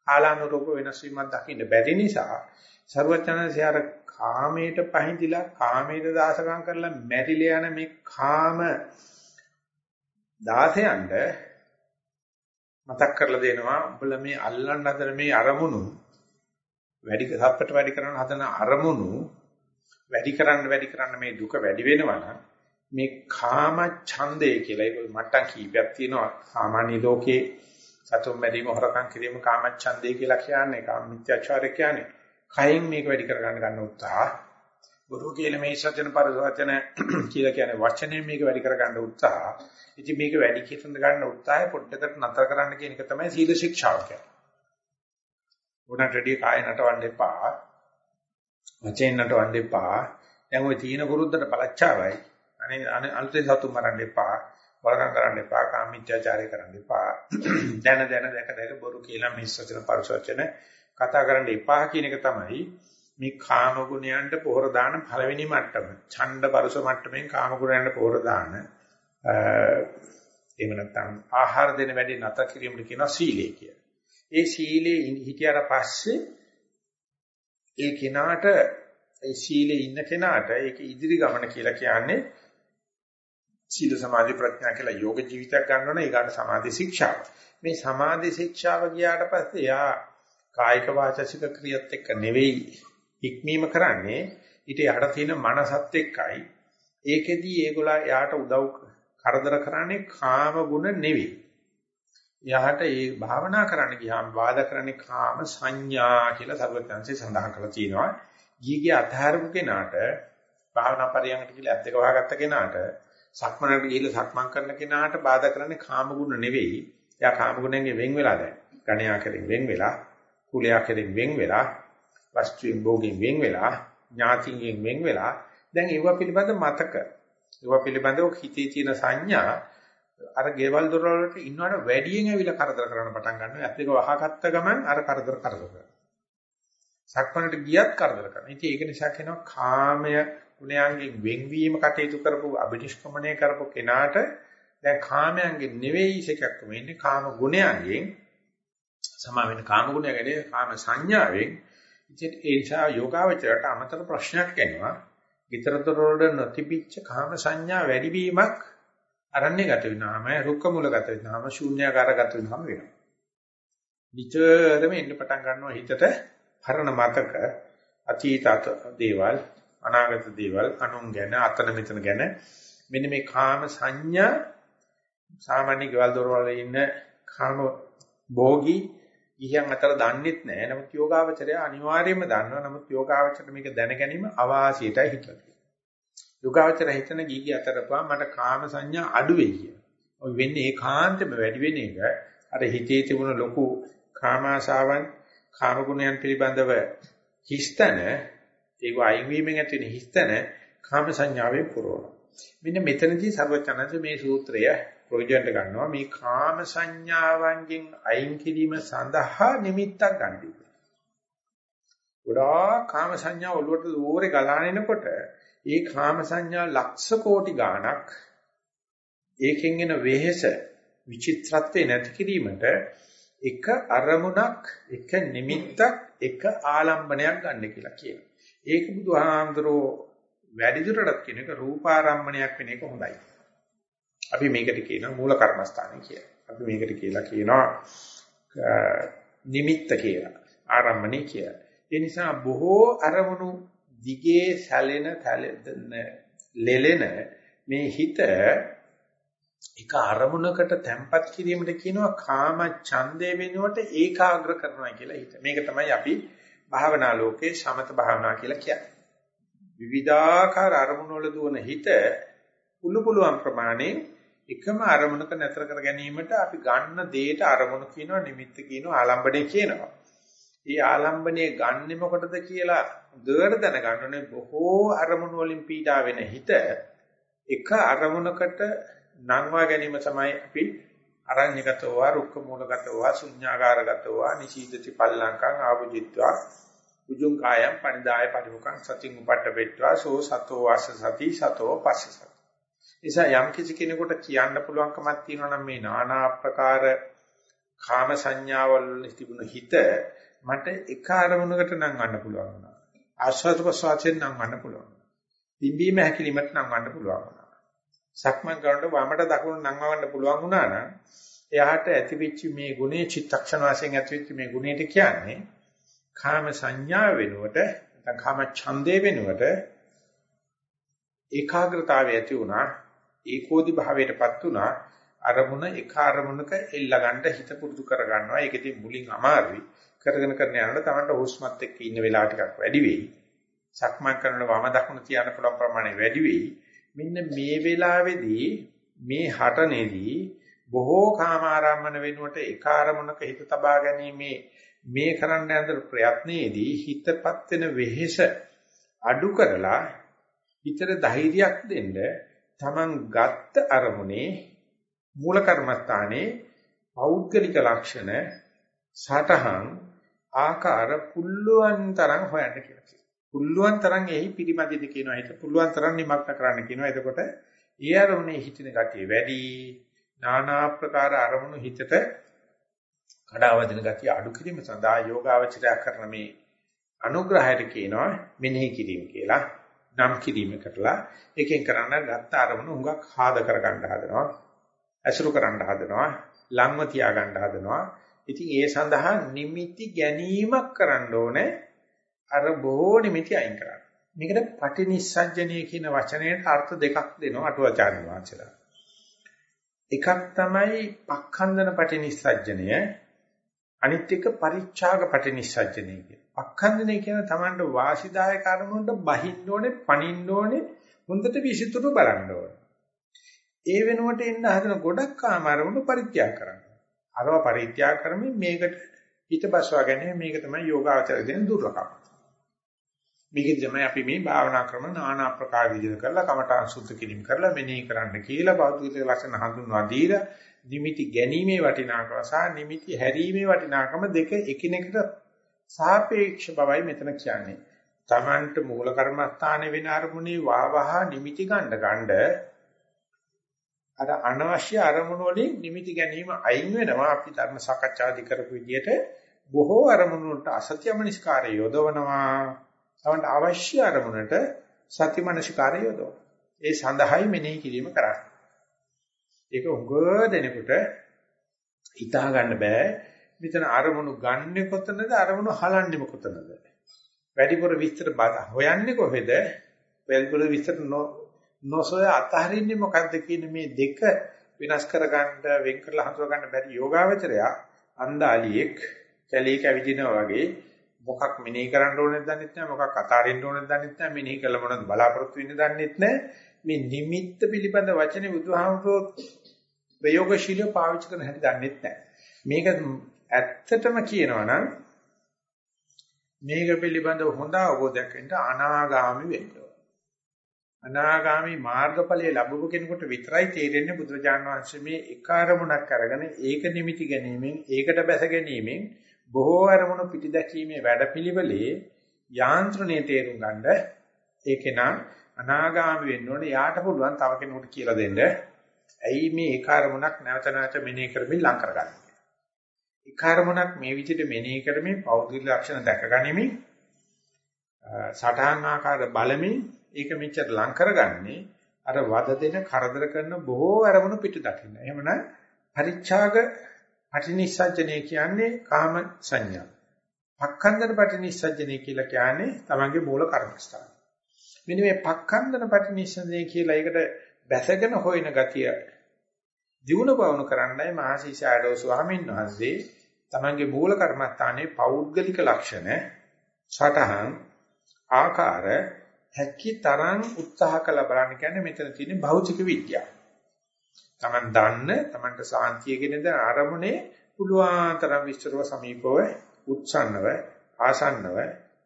කාලානුරූප වෙනස් වීමක් දකින්න බැරි නිසා ਸਰවඥාන්සේ අර කාමයට පහඳිලා කාමයට දාසකම් කරලා මැරිලා යන මේ කාම දාසයන්ට මතක් කරලා දෙනවා උඹලා මේ අල්ලන්න හදන මේ අරමුණු වැඩි සප්පට වැඩි කරන හදන අරමුණු වැඩි කරන්න වැඩි කරන්න මේ දුක වැඩි වෙනවා නම් මේ කාම ඡන්දය කියලා ඒක මට්ටම් කීපයක් තියෙනවා. සාමාන්‍ය ලෝකේ සතුම් මැරීම හොරකම් කිරීම කාම ඡන්දය කියලා කියන්නේ කාම මිත්‍යාචාරය කියන්නේ. කයින් මේක වැඩි කරගන්න ගන්න උත්සාහ. ගුරු කියලා මේ සත්‍යන පරිවචන කියලා කියන්නේ වචනේ මේක වැඩි කරගන්න උත්සාහ. ඉතින් මේක වැඩි කිතන ගන්න උත්සාහය පොඩ්ඩකට නතර කරන්න කියන එක තමයි සීල ශික්ෂාව කියන්නේ. උනට රෙඩි කාය නටවන්න එපා. වචෙන් නටවන්න එපා. දැන් ওই තීන කුරුද්දට පළච්චාවයි. අනේ අලුතෙන් සතුන් මරන්න එපා. වරකම් කරන්න එපා. කාමීත්‍යාචාරය කරන්න එපා. දැන දැන දැක දැක බොරු කියලා මිස්සචන පරිසවචන කතා කරන්න එපා කියන එක තමයි මේ කාම ගුණයන්ට පොහොර දාන පළවෙනි මට්ටම. ඡණ්ඩ පරිස මට්ටමෙන් කාම ගුණයන්ට පොහොර දාන එහෙම නැත්නම් ආහාර දෙන වැඩේ නැතර කිරීමට කියනවා සීලය කියලා. ඒ සීලේ හිටියට පස්සේ ඒ කෙනාට ඒ සීලේ ඉන්න කෙනාට ඒක ඉදිරි ගමන කියලා කියන්නේ සීල සමාධි ප්‍රඥා කියලා යෝග ජීවිතයක් ගන්නවනේ ඒකට සමාධි ශික්ෂාව. මේ සමාධි ශික්ෂාව ගියාට පස්සේ යා කායික වාචසික ක්‍රියත් එක්ක නෙවෙයි ඉක්මීම කරන්නේ ඊට යට තියෙන මනසත් එක්කයි. ඒකෙදී ඒගොල්ලෝ යාට උදව් කරදර කරන්නේ කාම ගුණ නෙවෙයි. යහට ඒ භාවනා කරන්න ගියාම බාධා කරන්නේ කාම සංඥා කියලා සර්වඥාන්සේ සඳහන් කරලා තියෙනවා. ගීගේ අධාරපු කෙනාට භාවනා පරියන්කට කියලා ඇත්ත එක වහගත්ත කෙනාට සක්මනකට ගිහිල්ලා සක්මන් කරන කෙනාට බාධා කරන්නේ කාම ගුණ නෙවෙයි. එයා කාම ගුණයෙන් වෙන් වෙලා දැන්. ගණයා කෙරෙන් වෙන් වෙලා, කුලයා කෙරෙන් වෙන් වෙලා, වස්තුයෙන් භෝගයෙන් වෙන් වෙලා, ඥාතියෙන් වෙන් වෙලා දැන් ඒව පිළිබඳ මතක. ඒව පිළිබඳව හිතේ තියෙන සංඥා අර ගෙවල් දොරවල් වලට ඉන්නවට වැඩියෙන් ඇවිල්ලා කරදර කරන්න පටන් ගන්නවා. ඇත්ත එක වහගත්ත ගමන් අර කරදර කරදර කරනවා. සක්මණට ගියත් කරදර කරනවා. ඉතින් ඒක නිසා කියනවා කාමය ගුණයන්ගෙන් වෙන්වීම කටයුතු කරපු අභිනිෂ්ක්‍මණය කරපු කෙනාට දැන් කාමයන්ගෙන් නෙවෙයි එකක්ම ඉන්නේ කාම ගුණයන්ගෙන් සමා වෙන කාම ගුණයගෙන කාම සංඥාවෙන් ඉතින් ඒ නිසා යෝගාවචරයට අමතර ප්‍රශ්නයක් එනවා. විතරතර වල නොතිබිච්ච කාම සංඥා වැඩි වීමක් අරණ්‍ය ගත වෙනාම රුක්ක මූල ගත වෙනාම ශූන්‍යාකාර ගත වෙනාම වෙනවා. නිතරම එන්න පටන් ගන්නවා හිතට හරණ මතක අතීත දේවල් අනාගත දේවල් අනුන් ගැන අතන මෙතන ගැන මෙන්න මේ කාම සංඥා සාමාන්‍ය ගෙවල් දොරවල් ඉන්න කාම භෝගී ගිහියන් අතර දන්නෙත් නැහැ. නමුත් යෝගාවචරය අනිවාර්යයෙන්ම දන්නවා. නමුත් යෝගාවචරයට මේක දැන ගැනීම අවාසියටයි හිතලා යෝගාවචරය හිතන ගිහි අතරපා මට කාම සංඥා අඩු වෙයි කියලා. ඔය වෙන්නේ ඒකාන්තෙම වැඩි වෙන එක අර හිතේ තිබුණ ලොකු කාමාශාවන් කාම ගුණයන් පිළිබඳව හිස්තන ඒක අයින් වීමෙන් ඇති වෙන හිස්තන කාම සංඥාවේ පුරවන. මෙන්න මෙතනදී සර්වචනන්ද මේ සූත්‍රය ප්‍රයෝජනට ගන්නවා මේ කාම සංඥාවන්ගෙන් අයින් කිරීම සඳහා නිමිත්තක් ගන්න. ගොඩාක් කාම සංඥා ඔළුවට දෝරේ ගලාගෙන එනකොට ඒ කාම සංඥා ලක්ෂ කෝටි ගාණක් ඒකෙන් එන වෙහෙස විචිත්‍රත්වේ නැති කිරීමට එක අරමුණක් එක නිමිත්තක් එක ආලම්බනයක් ගන්න කියලා කියනවා. ඒක බුදුහාමුදුරෝ වැඩිදුරටත් කියන එක රූපාරම්මණයක් වෙන එක හොඳයි. අපි මේකට කියනවා මූල කර්මස්ථානය කියලා. අපි මේකට කියලා කියනවා නිමිත්ත කියලා. ආරම්මණය කියලා. ඒ නිසා බොහෝ අරමුණු දිගේ සැලෙන ලෙලෙන මේ හිත එක අරමුණකට තැම්පත් කිරීමට කියනවා කාම ඡන්දේ වෙනුවට ඒකාග්‍ර කරනවා කියලා හිත. මේක තමයි අපි භාවනා ලෝකේ සමත භාවනා කියලා කියන්නේ. විවිධාකාර අරමුණු වල දුවන හිත පුළු පුළුවන් ප්‍රමාණයෙන් එකම අරමුණක නැතර කර ගැනීමට අපි ගන්න දෙයට අරමුණු කියනවා නිමිත්ත කියනවා ආලම්බණය කියනවා. මේ ආලම්බණය ගන්නෙ මොකටද කියලා දෙවර දැනගන්න ඕනේ බොහෝ අරමුණු වලින් පීඩා වෙන හිත එක අරමුණකට නංවා ගැනීම තමයි අපි අරඤ්‍යගතව රුක්ක මූලගතව ශුඤ්ඤාගාරගතව නිශීදති පල්ලංකං ආභුජිත්වා උජුං කායම් පනිදාය පරිමුඛං සතින් උපට්ඨපෙත්වා සෝ සතෝ වාස සති සතෝ පස්ස සති. නිසා යම් කිසි කෙනෙකුට කියන්න පුළුවන්කමක් තියෙනවා නම් මේ নানা ආකාර කාම සංඥාවල් තිබුණ හිත මට එක අරමුණකට නම් ගන්න පුළුවන් වුණා. ආස්වාද ප්‍රසවාසයෙන් නම් ගන්න පුළුවන්. පිම්බීම හැකිලිමත් නම් ගන්න පුළුවන් වුණා. සක්මන් කරනකොට වමට දකුණට නම් ගන්න පුළුවන් වුණා නම් එයාට ඇතිවෙච්ච මේ ගුණේ චිත්තක්ෂණ වශයෙන් ඇතිවෙච්ච මේ ගුණේට කියන්නේ කාම සංඥා වෙනුවට නැත්නම් කාම ඡන්දේ වෙනුවට ඒකාග්‍රතාවය ඇති වුණා ඒකෝදි භාවයටපත් වුණා අරමුණ එක අරමුණක එල්ල ගන්න හිත පුරුදු කර ගන්නවා ඒකෙදි මුලින් අමාරුයි කරගෙන කරන යනකොට තමන්ට හුස්මත් එක්ක ඉන්න වෙලාව ටිකක් වැඩි වෙයි. සක්මන් කරනකොට වම දකුණ තියන්න පුළුවන් ප්‍රමාණය වැඩි වෙයි. මෙන්න මේ වෙලාවේදී මේ හටනේදී බොහෝ කාම ආරම්මන වෙනුවට එක අරමුණක හිත තබා ගැනීමේ මේ කරන්න යන ප්‍රයත්නයේදී හිතපත් වෙන වෙහෙස අඩු කරලා හිතට ධෛර්යයක් දෙන්න තමන් ගත්ත අරමුණේ මූල කර්මස්ථානයේ පෞද්ගලික ලක්ෂණ සටහන් ආකාර පුල්ලුවන් තරම් හොයන්න කියලා කියනවා. පුල්ලුවන් තරම් එහි පිරිමැදිද කියනවා. ඒක පුල්ලුවන් තරම් නිමක්ත කරන්න කියනවා. එතකොට ඒ අරමුණේ හිතින ගතිය වැඩි, নানা ආකාර අරමුණු හිතට කඩාවදින ගතිය අඩු කිරීම සඳහා යෝගාවචරය කරන මේ අනුග්‍රහයට කියනවා මෙනෙහි කිරීම කියලා. නම් කිරීම කරලා එකෙන් කරන්න ගත්ත අරමුණු හුඟක් හාද කරගන්න හදනවා. ඇසුරු කරන්න හදනවා. ලංව තියාගන්න හදනවා. ඉතින් ඒ සඳහා නිමිති ගැනීමක් කරන්න ඕනේ. අර බොහෝ නිමිති අයින් කරන්න. මේකට පටිනිස්සජ්ජනීය කියන වචනයට අර්ථ දෙකක් දෙනවා අටුවාචාර්ය වංශලා. එකක් තමයි පක්ඛන්දන පටිනිස්සජ්ජනය අනිත් එක පරිච්ඡාග පටිනිස්සජ්ජනය කියන. පක්ඛන්දනය කියන තමන්ට වාසිදායක අරමුණට බහින්න ඕනේ, පණින්න ඕනේ, හොඳට විසිතුරු බලන්න ඕනේ. ඒ වෙනුවට එන්න හදන ගොඩක් කාම අරමුණු පරිත්‍යාග කරන්න. අරව පරිත්‍යාග කරමින් මේකට හිතබස්වා ගැනීම මේක තමයි යෝගාචර දෙන දුර්ලභම. මේකෙන් තමයි අපි මේ භාවනා ක්‍රම নানা ආකාර විදිහට කරලා කමඨාන් සුද්ධ කිරීම කරලා මෙනෙහි කරන්න කියලා භෞතික ලක්ෂණ හඳුන්වා දීලා නිමිති ගැනීමේ වටිනාකම සහ නිමිති හැරීමේ වටිනාකම දෙක එකිනෙකට සාපේක්ෂ බවයි මෙතන කියන්නේ. Tamanට මූල කර්මස්ථානයේ වෙන අරමුණේ වාවහ නිමිති ගන්න ගන්න අර අනවශ්‍ය අරමුණු වලින් නිමිති ගැනීම අයින් වෙනවා අපි ධර්ම සාකච්ඡාදි කරපු විදිහට බොහෝ අරමුණු වලට අසත්‍යමනිස්කාරය යොදවනවා තමන්ට අවශ්‍ය අරමුණට සතිමනසිකාරය යොදවන. ඒ සඳහායි මෙනෙහි කිරීම කරන්නේ. ඒක උග දෙනකොට හිතා ගන්න බෑ. මෙතන අරමුණු ගන්නෙ කොතනද අරමුණු හලන්නේ කොතනද? වැඩිපුර විස්තර හොයන්නේ කොහෙද? වැඩිපුර විස්තර නොසොය අතහරින්නේ මොකද්ද කියන මේ දෙක විනාශ කරගන්න වෙන් කරලා හඳුනා ගන්න බැරි යෝගාවචරයා අන්දාලියෙක් කැලේ කැවිදිනා වගේ මොකක් මෙනෙහි කරන්න ඕනේද දන්නෙත් නැහැ මොකක් අතාරින්න ඕනේද දන්නෙත් නැහැ මෙනෙහි කළ මොනවද බලාපොරොත්තු වෙන්නේ දන්නෙත් නැහැ. මේ නිමිත්ත පිළිබඳ වචනේ බුදුහාමුදුරුවෝ ප්‍රයෝගශීලව පාවිච්චි කරන හැටි දන්නෙත් නැහැ. මේක ඇත්තටම කියනවා නම් මේක පිළිබඳව හොඳ අවබෝධයක් වෙන්න අනාගාමි වෙන්න අනාගාමි මාර්ගඵලයේ ලැබුව කෙනෙකුට විතරයි තේරෙන්නේ බුදුරජාණන් වහන්සේ මේ එක අරමුණක් අරගෙන ඒක නිමිති ගැනීමෙන් ඒකට බැස ගැනීමෙන් බොහෝ අරමුණු පිටිදැකීමේ වැඩපිළිවෙලේ යාන්ත්‍රණය තේරුම් ගන්න ඒකේ නම් අනාගාමී වෙන්න ඕනේ යාට පුළුවන් තව කෙනෙකුට කියලා දෙන්න. ඇයි මේ ඒ කාර්මුණක් නැවත නැවත මෙනෙහි කරමින් ලං කරගන්නේ? ඒ කාර්මුණක් මේ විදිහට මෙනෙහි කරමින් පෞද්ගලික ලක්ෂණ දැකගනිමින් සටහන් ආකාර බලමින් ඒක මෙච්චර ලං කරගන්නේ අර වද දෙන කරදර කරන බොහෝ අරමුණු පිට දකින්න. එහෙමනම් පරිච්ඡාග පටිනිස්සජ්ජනේ කියන්නේ කාම සංඥා. පක්ඛන්දන පටිනිස්සජ්ජනේ කියලා කියන්නේ තමන්ගේ මූල කර්මස්ථාන. මෙන්න මේ පක්ඛන්දන පටිනිස්සජනේ කියලා ඒකට බැසගෙන හොයන ගතිය දිනු පවණු කරන්නයි මහසී ෂැඩෝ ස්වාමීන් වහන්සේ තමන්ගේ මූල කර්මස්ථානයේ පෞද්ගලික ලක්ෂණ සටහන් ආකාර හැකි තරම් උත්සාහ කළ බලන්න කියන්නේ මෙතන තියෙන භෞතික විද්‍යාව. Taman දන්න Tamanට සාන්තියගෙන ද ආරමුණේ පුළුවන් තරම් විස්තරව සමීපව උත්සන්නව ආසන්නව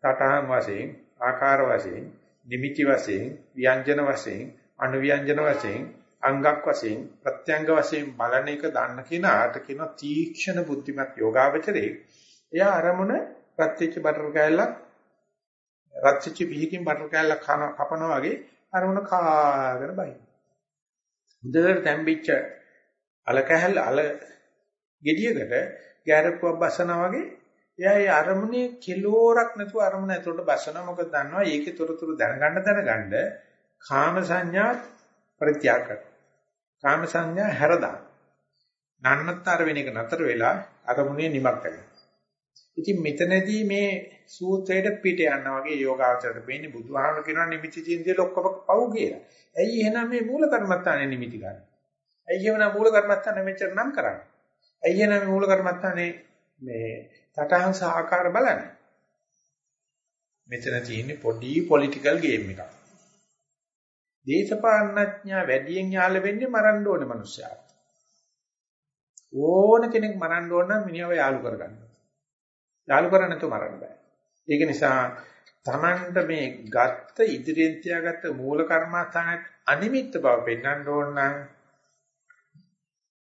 තටහන් වශයෙන් ආකාර වශයෙන් නිමිති වශයෙන් ව්‍යංජන වශයෙන් අනුව්‍යංජන වශයෙන් අංගක් වශයෙන් ප්‍රත්‍යංග වශයෙන් බලන එක දන්න කෙනාට කියන තීක්ෂණ බුද්ධිමත් යෝගාවචරේ එයා අරමුණ ප්‍රත්‍යක්ෂ බටර් කෑල්ලක් රත්චි පිහකින් බටර් කෑල්ලක් කපනවා වගේ අරමුණ කාගෙන බයි හොඳට තැම්බිච්ච අල කැහැල්ල අල gediyeකට ගෑරප්පුවක් බසනවා වගේ එයා ඒ අරමුණේ කිලෝරක් නැතුව අරමුණ ඇතුළට බසනවා. මොකද දන්නවා ඒකේ තොරතුරු දැනගන්න දැනගන්න කාම සංඥා ප්‍රත්‍යාග කරනවා. කාම සංඥා හැරදා. නන්නතර වෙන එක නතර වෙලා අරමුණේ නිමක් කරනවා ඉතින් මෙතනදී මේ සූත්‍රයට පිට යනවා වගේ යෝගාචරයට වෙන්නේ බුදුහාමුදුරු කියනවා නිමිති චින්තිය ඔක්කොම පව් කියලා. ඇයි එහෙනම් මේ මූල කර්මත්තානේ නිමිති ගන්න? ඇයි එහෙනම් මූල කර්මත්තානේ මෙච්චර නම් කරන්නේ? ඇයි එහෙනම් මේ මූල කර්මත්තානේ මේ තටහන් සහ ආකාර බලන්නේ? මෙතන තියෙන්නේ පොඩි පොලිටිකල් ගේම් එකක්. දේශපාලනඥයා වැඩියෙන් යාළ වෙන්නේ මරන්න ඕනේ මිනිස්සයා. ඕන කෙනෙක් මරන්න ඕන නම් මිනිහව යාළු කරගන්න. යාළු කරන්නේ නැතුව මරන්න බෑ. ඒක නිසා Tamanට මේ ගත්ත ඉදිරියෙන් තියාගත්ත මූල කර්මස්ථානයේ අනිමිත්ත බව පෙන්වන්න ඕන නම්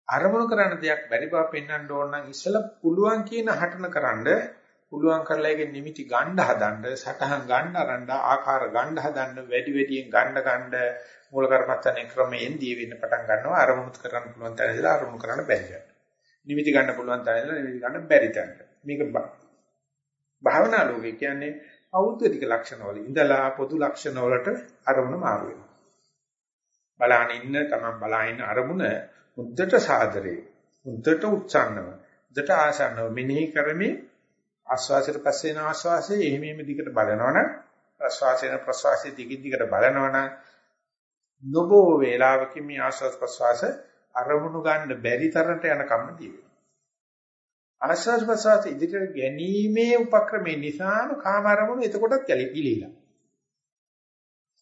අරමුණු කරන දෙයක් බැරි බව පෙන්වන්න ඕන නම් ඉස්සලා පුළුවන් කියන හටන කරන්ඩ පුළුවන් කරලා ඒකේ නිමිති ගන්න හදන්න, සටහන් ගන්න අරන්න, ආකාර ගන්න හදන්න, වැඩි වැඩියෙන් ගන්න ගන්න මූල කර්මස්ථානයේ ක්‍රමයෙන් දී වෙන්න පටන් ගන්නවා. අරමුණු කරන්න පුළුවන් තැන ඉඳලා අරමුණු කරන්න බැරි යනවා. නිමිති ගන්න පුළුවන් තැන ඉඳලා නිමිති ගන්න බැරි තැනට. මේක භාවනා ලෝකේ කියන්නේ ඖද්දතික ලක්ෂණ වල ඉඳලා පොදු ලක්ෂණ වලට අරමුණ මාරු වෙනවා. බලාන ඉන්න තමන් බලාගෙන අරමුණ මුද්දට සාදරේ මුද්දට උච්චන්නව මුද්දට ආසන්නව මෙනෙහි කරමින් ආස්වාසයට පස්සේ එන ආස්වාසයේ එහෙම එහෙම දිගට බලනවනම් ප්‍රස්වාසයෙන් ප්‍රස්වාසයේ දිගින් දිගට බලනවනම් නොබෝ වේලාවකින් මේ ආස්වාස් ප්‍රස්වාස අරමුණු ගන්න බැරි තරමට යන කම්ම තියෙනවා. ආස්වාස් ප්‍රස්වාස ඉදිරියට ගැනීමේ උපක්‍රමේ නිසාම කාම අරමුණු එතකොටත් ගැලීලා.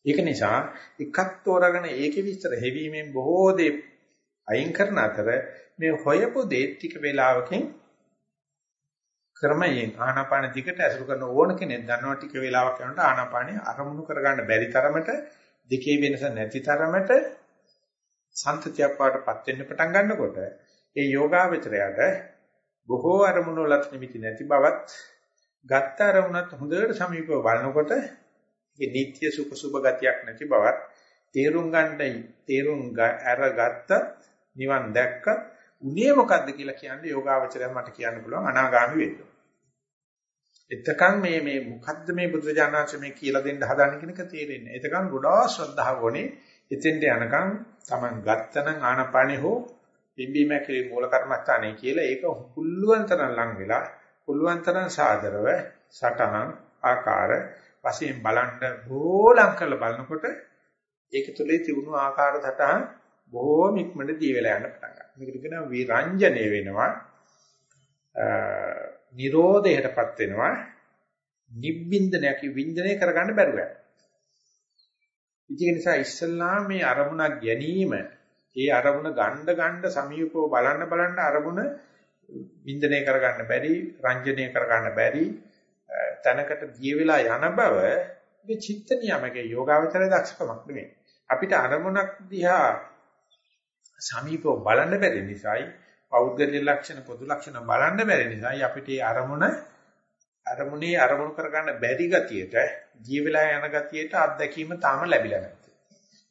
ඒක නිසා එකක් තෝරාගෙන ඒකේ විස්තර හැවීමෙන් බොහෝ දේ අයින් කරන අතර මේ හොයපු දේ ටික වේලාවකින් ක්‍රමයෙන් ආනාපාන දිගට ඇසුරු කරන ඕන කෙනෙක් දන්නවා ටික වේලාවක් යනකොට ආනාපානේ අරමුණු කරගන්න බැරි තරමට දෙකේ වෙනස නැති තරමට සන්තතියක් පාටපත් වෙන්න පටන් ගන්නකොට ඒ යෝගාවචරයට බොහෝ අරමුණු වලත් නිමිති නැති බවත් ගත්ත අරමුණත් හොඳට සමීපව බලනකොට ඒ නিত্য සුඛ සුභ ගතියක් නැති බවත් තේරුම් ගන්නයි තේරුම් අරගත්ත නිවන් දැක්ක උනේ මොකද්ද කියලා කියන්නේ යෝගාවචරය මට කියන්න පුළුවන් අනාගාමි වෙන්න. එතකන් මේ මේ මොකද්ද මේ බුදුරජාණන්සේ මේ කියලා දෙන්න හදන්නේ කියන එක තේරෙන්නේ. එතකන් ගොඩාක් ශ්‍රද්ධාව ඕනේ. එතෙන්ට යනකම් Taman ගත්තනම් ආනපානෙ හෝ පිම්බීමකේ මූල කර්මස්ථානේ කියලා ඒක පුළුවන් තරම් ලං වෙලා පුළුවන් තරම් සාදරව සටහන් ආකාර වශයෙන් බලන්න බෝලං කරලා බලනකොට ඒක තුලේ තිබුණු ආකාර සටහන් බොහෝම ඉක්මනට දී වෙලා යන පටන් ගන්නවා. මේකට කියනවා විරංජනේ වෙනවා. නිරෝධයටපත් වෙනවා. නිබ්බින්දනයක් වින්දනය කරගන්න බැරුව යනවා. ඒක නිසා ඉස්සල්ලා මේ අරමුණක් ගැනීම, ඒ අරමුණ ගණ්ඩ ගණ්ඩ සමීපව බලන්න බලන්න අරමුණ වින්දනය කරගන්න බැරි, රංජනය කරගන්න බැරි තැනකට ගිය වෙලා යන බව මේ චිත්ත නියමකේ යෝගාවචරයේ දක්ෂකමක් නෙමෙයි. අපිට අරමුණක් දිහා සමීපව බලන්න බැරි නිසායි පෞද්ගලික ලක්ෂණ පොදු ලක්ෂණ බලන්න බැරි නිසායි අපිට අරමුණ අරමුණේ අරමුණු කරගන්න බැරි ගතියට ජී වෙලා යන ගතියට අත්දැකීම තාම ලැබිලා නැහැ.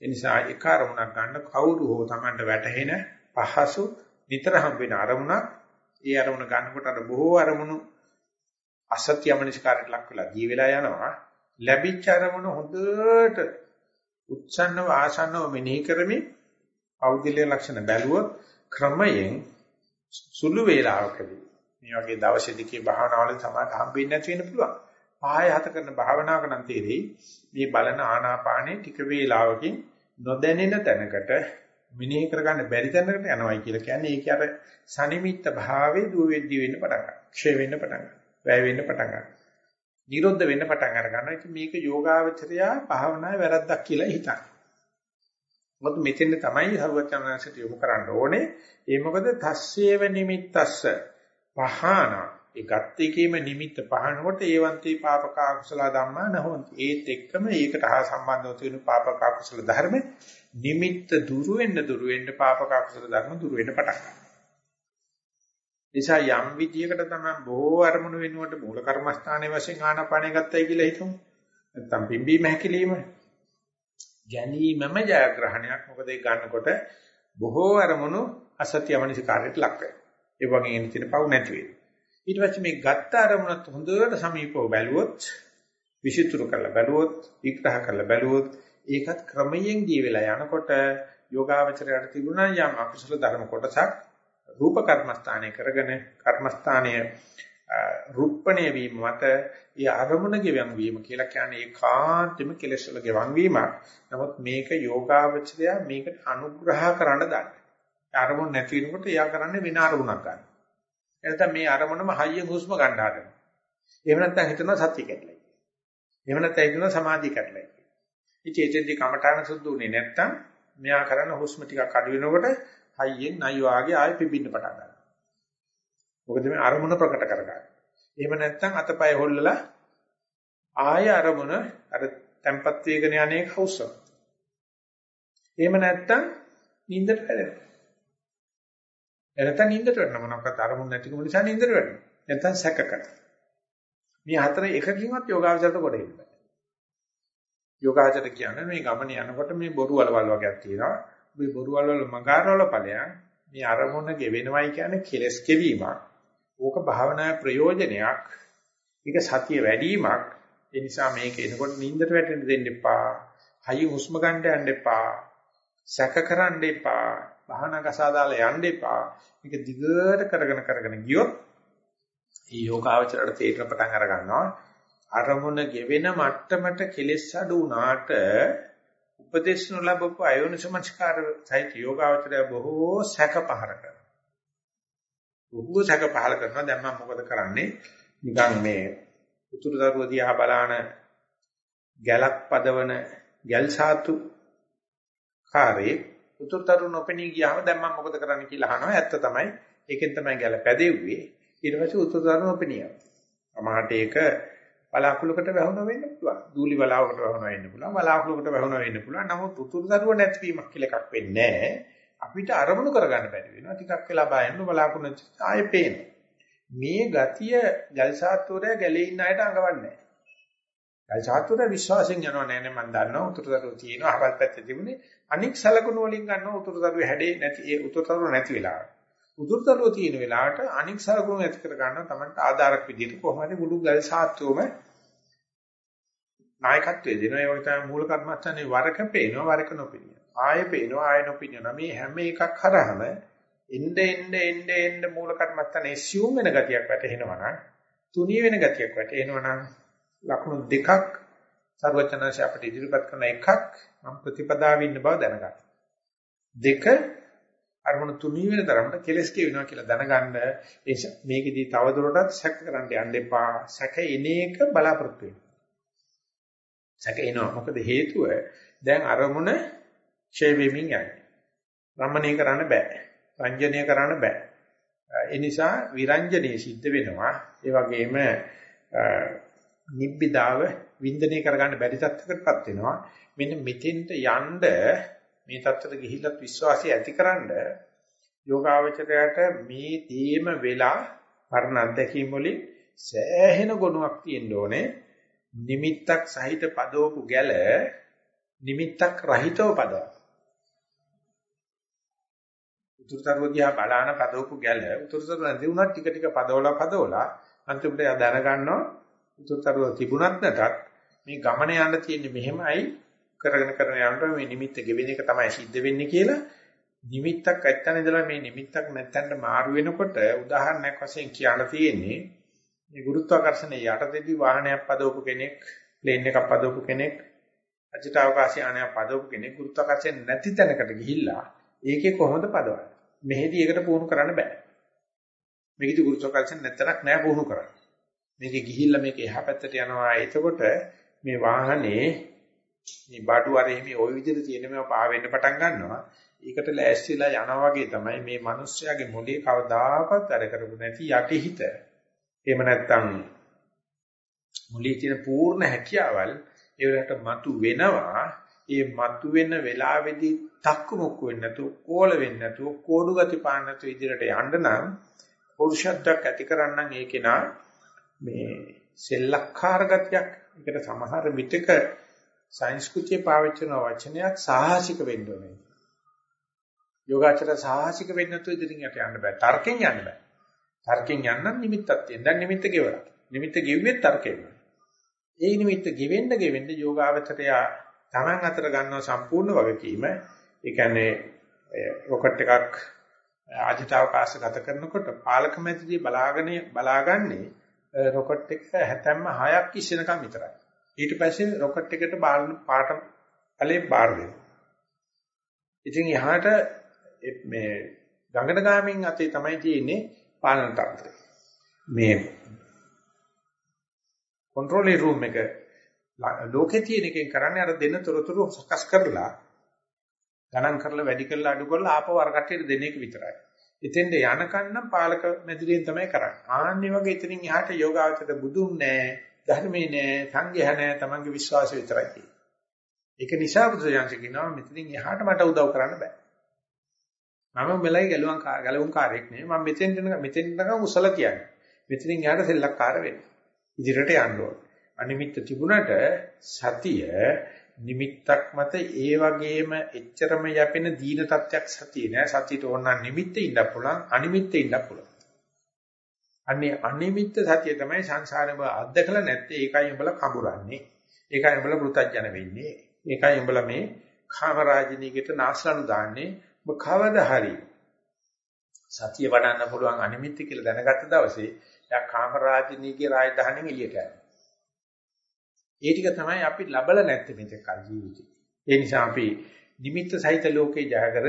ඒ නිසා එක අරමුණක් ගන්න කවුරු හෝ Tamanට වැටහෙන පහසු නිතර හම් වෙන අරමුණක් ඒ අරමුණ ගන්නකොට අර බොහෝ අරමුණු අසත්‍යමනිස්කාරයට ලක් වෙලා ජී වෙලා යනවා. ලැබිච්ච අරමුණ හොඳට උච්ඡන්නව ආසන්නව මෙනෙහි කරමින් පෞද්ගලික ලක්ෂණ බැලුවොත් ක්‍රමයෙන් සුළු වේලාවකදී මේ වගේ දවස් දෙකේ භාවනාවල සමාත හම්බෙන්නේ නැති වෙන්න පුළුවන්. පහය හත කරන භාවනාවක නම් තේරෙයි මේ බලන ආනාපානේ ටික වේලාවකින් නොදැනෙන තැනකට මිනේ කරගන්න බැරි තැනකට යනවායි කියලා කියන්නේ ඒක අර සනිමිත්ත භාවයේ දුව වෙද්දි වෙන්න පටන් ගන්නවා. ක්ෂය වෙන්න පටන් ගන්නවා. වැය වෙන්න පටන් ගන්නවා. නිරොද්ධ වෙන්න පටන් අර ගන්නවා. ඉතින් මේක යෝගාවචරයා භාවනාවේ වැරද්දක් කියලා හිතනවා. මොකද මෙතෙන් තමයි හරුවචනංශයට යොමු කරන්න ඕනේ. ඒ මොකද තස්සේව නිමිත්තස්ස පහන ඒ ගත් එකේම නිමිත්ත පහනකොට ඒවන්තේ පාපක අකුසල ධම්මා නහොන්ති. ඒත් එක්කම ඒකට හා සම්බන්ධව තියෙන පාපක අකුසල ධර්ම නිමිත්ත දුරු වෙන්න දුරු වෙන්න පාපක අකුසල ධර්ම දුරු වෙන්න පටන් ගන්නවා. නිසා යම් විදියකට තමයි බොහෝ අරමුණු වෙනුවට මූල කර්මස්ථානයේ වශයෙන් ආනාපානය ගත්තයි කියලා හිතමු. නැත්තම් පිම්බීම හැකිලිම ගැනීමම ජයග්‍රහණයක්. මොකද ඒ ගන්නකොට බොහෝ අරමුණු අසත්‍ය අවනිසිකාරයට ලක් වෙනවා. ඒ වගේ එන තියෙන පවු නැති වෙනවා. ඊට පස්සේ මේ ගත්ත අරමුණත් හොඳට සමීපව බැලුවොත් විචිතුරු කරලා බැලුවොත් විග්‍රහ කරලා බැලුවොත් ඒකත් ක්‍රමයෙන් දී වෙලා යනකොට යෝගාවචරයට තිබුණා යම් අකුසල ධර්ම කොටසක් රූප කර්මස්ථානය කරගෙන කර්මස්ථානය රුප්පණය වීම මත ඒ අරමුණ ගෙවන් වීම කියලා කියන්නේ ඒකාන්තෙම කෙලෙස් වල ගෙවන් වීමක්. නමුත් මේක යෝගාවචරය මේකට අනුග්‍රහ කරන්න දන්නේ. අරමුණ නැති වෙනකොට එයා කරන්නේ වෙන අරමුණක් ගන්න. එනතම මේ අරමුණම හයියෙන් හුස්ම ගන්න හදනවා. එහෙම නැත්නම් හිතනවා සත්‍ය කැඩලයි. එහෙම නැත්නම් හිතනවා සමාධිය කැඩලයි. ඉතින් ඒකෙන්දි කමඨාන සුද්ධ උනේ නැත්නම් මෙයා කරන හුස්ම ටිකක් අඩු වෙනකොට හයියෙන් නයි වාගේ ආයෙ පිපින්න පටන් ගන්නවා. මොකද මේ අරමුණ ප්‍රකට කරගන්න. එහෙම නැත්නම් අතපය හොල්ලලා ආය අරමුණ අර tempat වේගන යන්නේ කවුසන. එහෙම නැත්නම් නිින්දට වැටෙනවා. එනතන නිින්දට වැටෙනවා මොනවාකට අරමුණ නැතිකම නිසා නිින්දට වැටෙනවා. නැත්නම් සැක කරනවා. මේ හතර එකකින්වත් යෝගාවචරයට කොට එන්න බෑ. යෝගාචර කියන්නේ මේ ගමන යනකොට මේ බොරු වලවල් වගේක් තියෙනවා. මේ බොරු වලවල් මගාරවල ඵලයන් මේ අරමුණ ගෙවෙනවයි කියන්නේ කෙලස් කෙවීමක්. ඕක භාවනාවේ ප්‍රයෝජනයක්. ඒක සතිය වැඩිවීමක්. ඒ නිසා මේක එනකොට නිින්දට වැටෙන්න දෙන්න එපා. හයි හුස්ම ගන්න යන්න එපා. සැක කරන්න එපා. භාවනා කසා දාලා යන්න එපා. මේක දිගට කරගෙන කරගෙන ගියොත් මේ යෝගාවචරයට තේරෙන පටන් අර ගන්නවා. අරමුණ ගෙවෙන මට්ටමට කෙලෙස් අඩු වුණාට උපදේශ නොලබපු අයෝනිසමස්කාර සහිත යෝගාවචරය බොහෝ සැක පහර කරනවා. බොහෝ සැක පහල කරනවා. දැන් මම මොකද කරන්නේ? නිකන් මේ උතුරු දරුව දිහා බලාන ගැලක් පදවන ගැල් සාතු කාර්යේ උතුරු දරුව නොපෙනී ගියාම දැන් මම මොකද කරන්නේ කියලා අහනවා. ඇත්ත තමයි. ඒකෙන් තමයි ගැල පැදෙව්වේ. ඊට පස්සේ උතුරු දරුව නොපෙනියව. අමාට ඒක බලාකුලකට වැහුණ වෙන්න පුළුවන්. දූලි බලාවකට වැහුණ වෙන්න පුළුවන්. බලාකුලකට වැහුණ වෙන්න පුළුවන්. නමුත් උතුරු දරුව නැතිවීමක් කියලා එකක් වෙන්නේ නැහැ. අපිට අරමුණු කරගන්න බැරි වෙනවා. ටිකක් වෙලා බලන්න බලාකුණ ආයේ පේනවා. මේ ගතිය ජල්සාත්වරය ගැලේ ඉන්න අයට අඟවන්නේ නැහැ. ජල්සාත්වරය විශ්වාසයෙන් යනවා නෑ නේ මම දන්නවා උතුරුදරුව තියෙනවා අහවල් පැත්තේ තිබුණේ අනික් සලකුණු වලින් ගන්නවා උතුරුදරුවේ හැඩේ නැති ඒ උතුරුදරුව නැති වෙලාවට. උතුරුදරුව තියෙන වෙලාවට අනික් සලකුණු ඇති කර ගන්නවා Tamanට ආධාරක විදිහට කොහොමද මුළු ජල්සාත්වයම නායකත්වයේ දෙනවා ඒ වගේ තමයි මූල කර්මස්ථානේ වරක පේනවා වරක නොපෙනිය. ආයෙ පේනවා ආයෙ නොපෙනිය. මේ හැම එකක් හරහම එnde ende ende ende මූල කර්මත්තන assume වෙන ගතියක් වැටෙනවා නම් තුනී වෙන ගතියක් වැටෙනවා නම් ලක්ෂණ දෙකක් සර්වචනංශ අපිට ඉදිරිපත් කරන එකක් මම ප්‍රතිපදාවේ ඉන්න බව දැනගන්න. දෙක අරමුණු තුනී වෙන තරමට කෙලස් කියනවා කියලා දැනගන්න මේකෙදී තවදුරටත් සැක කරන්න යන්න එපා. සැක එන එක බලාපොරොත්තු වෙන්න. සැක එනවා. මොකද හේතුව දැන් අරමුණ ඡේ වෙමින් යන්නේ. රමණීය කරන්න බෑ. රංජනීය කරන්න බෑ. ඒ නිසා විරංජනේ සිද්ධ වෙනවා. ඒ වගේම නිබ්බිදාව වින්දනය කරගන්න බැරි තත්ත්වයකටපත් වෙනවා. මෙන්න මෙතෙන්ට යන්න මේ තත්ත්වයට ගිහිල්ලත් විශ්වාසය ඇතිකරනද යෝගාවචරයට මේ තේම වෙලා පරණ අත්දැකීම් වලින් සෑහෙන ගුණයක් තියෙන්න ඕනේ. නිමිත්තක් සහිත පදවපු ගැල නිමිත්තක් රහිතව පදවන. උතුරුතරුව දිහා බලාන පදවපු ගැල උතුරුතරුව නැති වුණත් ටික ටික පදවලා පදවලා අන්තිමට එයා දැනගන්නවා උතුරුතරුව තිබුණත් නැතත් මේ ගමන යන්න තියෙන්නේ මෙහෙමයි කරගෙන කරගෙන යනකොට මේ නිමිත්ත ගෙවෙන එක තමයි සිද්ධ වෙන්නේ කියලා නිමිත්තක් ඇත්තන ඉඳලා මේ නිමිත්තක් නැත්තන්ට මාරු වෙනකොට උදාහරණයක් වශයෙන් කියන්න තියෙන්නේ මේ ගුරුත්වාකර්ෂණයේ යටතේදී වාහනයක් පදවපු කෙනෙක් ප්ලේන් එකක් පදවපු කෙනෙක් අජිත අවකාශ යානයක් පදවපු කෙනෙක් ගුරුත්වාකර්ෂණ නැති තැනකට ගිහිල්ලා ඒකේ කොහොමද පදවන්නේ මෙහෙදි ඒකට පුහුණු කරන්න බෑ. මේකෙදි ගුරුත්වාකර්ෂණ නැත්තනක් නෑ පුහුණු කරන්න. මේකේ ගිහිල්ලා මේක එහා පැත්තට යනවා. එතකොට මේ වාහනේ මේ බඩු අරෙහි මේ ওই විදිහට තියෙන මේවා පා වෙන්න පටන් ගන්නවා. ඒකට ලෑස්තිලා යනවා වගේ තමයි මේ මිනිස්යාගේ මොලේ කවදාකවත් වැඩ කරපු නැති යටිහිත. එහෙම නැත්නම් මොලේ තියෙන පූර්ණ හැකියාවල් ඒවලට මතු වෙනවා. ඒ මතු වෙන වෙලාවේදී තක්කු මුක්කු වෙන්නේ නැතුව කෝල වෙන්නේ නැතුව කෝඩු ගති පාන්න නැතුව ඉදිරියට යන්න නම් පුරුෂත්වයක් ඇති කරන්නම් ඒකේ නා මේ සෙල්ලක්කාර ගතියක් ඒකට සමහර විටක සංස්කෘතිය පාවිච්චි කරන වචනයක් සාහසික වෙන්න ඕනේ. යෝගාචර සාහසික වෙන්න නැතුව ඉදිරියට යන්න බෑ. තර්කෙන් යන්න බෑ. තර්කෙන් යන්න නිමිත්තක් තියෙන. දැන් නිමිත්ත ගෙවලා. නිමිත්ත ගෙව්වෙත් තර්කයෙන්. ඒ නිමිත්ත ගෙවෙන්න ගෙවෙන්න යෝගාවචරය Taman අතර ගන්නවා සම්පූර්ණ වගකීම ඒ කියන්නේ රොකට් එකක් ආජිතාවකාශ ගත කරනකොට පාලක මැදිරිය බලාගෙන බලාගන්නේ රොකට් එක හැතැම්ම 6ක් ඉස්සෙනකම් විතරයි. ඊට පස්සේ රොකට් එකට බාලන පාට ඵලේ බාර දෙනවා. ඉතින් එහාට මේ ගංගන ගාමින් අතේ තමයි තියෙන්නේ පාලන තන්ත්‍රය. මේ කන්ට්‍රෝල් රූම් එක ලෝකේ තියෙන එකෙන් කරන්නේ අර දෙන තොරතුරු සකස් කරලා ගණන් කරලා වැඩි කරලා අඩු කරලා ආපහු අර කට්ටියට දෙන එක විතරයි. එතෙන්ද යනකන් නම් පාලක මැදිරියෙන් තමයි කරන්නේ. ආන්නේ වගේ එතනින් එහාට යෝගාවචරයට බුදුන් නැහැ, ධර්මේ නැහැ, සංඝයා නැහැ, තමන්ගේ විශ්වාසය විතරයි තියෙන්නේ. ඒක නිසා බුදුසසුන කියනවා මෙතනින් එහාට මට උදව් කරන්න බෑ. මම මෙලයි ගැලුම් ගැලුම් කාර්යයක් නෙවෙයි. මම මෙතෙන් මෙතෙන් නිකන් උසල කියන්නේ. මෙතනින් එහාට සෙල්ලක්කාර වෙන්නේ. ඉදිරියට යන්න ඕන. අනිමිත්ත තිබුණට සතිය නිමිත්තක් මත ඒ වගේම එච්චරම යැපෙන දීන තත්යක් සතිය නෑ. සතියට ඕන නිමිත්ත ඉන්න පුළුවන් අනිමිත්ත ඉන්න පුළුවන්. අන්නේ අනිමිත්ත සතිය තමයි සංසාරේ බ අත්දකලා නැත්තේ. ඒකයි උඹලා කඹරන්නේ. ඒකයි උඹලා පෘතජන වෙන්නේ. ඒකයි උඹලා මේ කාමරාජිනීකට නාස්ලනු දාන්නේ. ඔබ කවදා හරි සතිය වඩන්න පුළුවන් අනිමිත්ත කියලා දැනගත්ත දවසේ එයා කාමරාජිනීගේ රාජධානියෙන් එළියට යනවා ඒ ටික තමයි අපි ලබලා නැත්තේ මේක කල් ජීවිතේ. ඒ නිසා අපි නිමිත්ත සහිත ලෝකේ ජයකර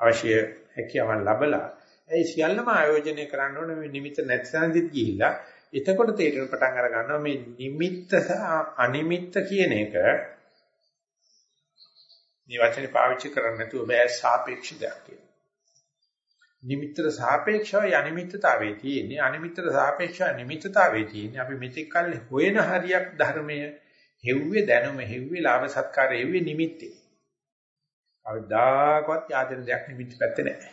අවශ්‍ය හැකියාවන් ලබලා ඒ සියල්ලම ආයෝජනය කරන්න ඕනේ මේ නිමිත්ත නැත්සන්දිත් ගිහිල්ලා එතකොට තේරෙන පටන් අර ගන්නවා මේ නිමිත්ත අනිමිත්ත කියන එක මේ වචනේ පාවිච්චි කරන්නේ නැතුව බෑ සාපේක්ෂ දෙයක් කියලා. නිමිත්තට සාපේක්ෂව අනිමිත්තතාවයේ තියෙන්නේ අනිමිත්තට සාපේක්ෂව නිමිත්තතාවයේ තියෙන්නේ අපි මෙතෙක් කල් හොයන හරියක් ධර්මය හෙව්වේ දැනුම හෙව්වේ ලාභ සත්කාර හෙව්වේ නිමිත්තේ. කවදාකවත් yaadena දෙයක් නිමිත්ත පැත්තේ නැහැ.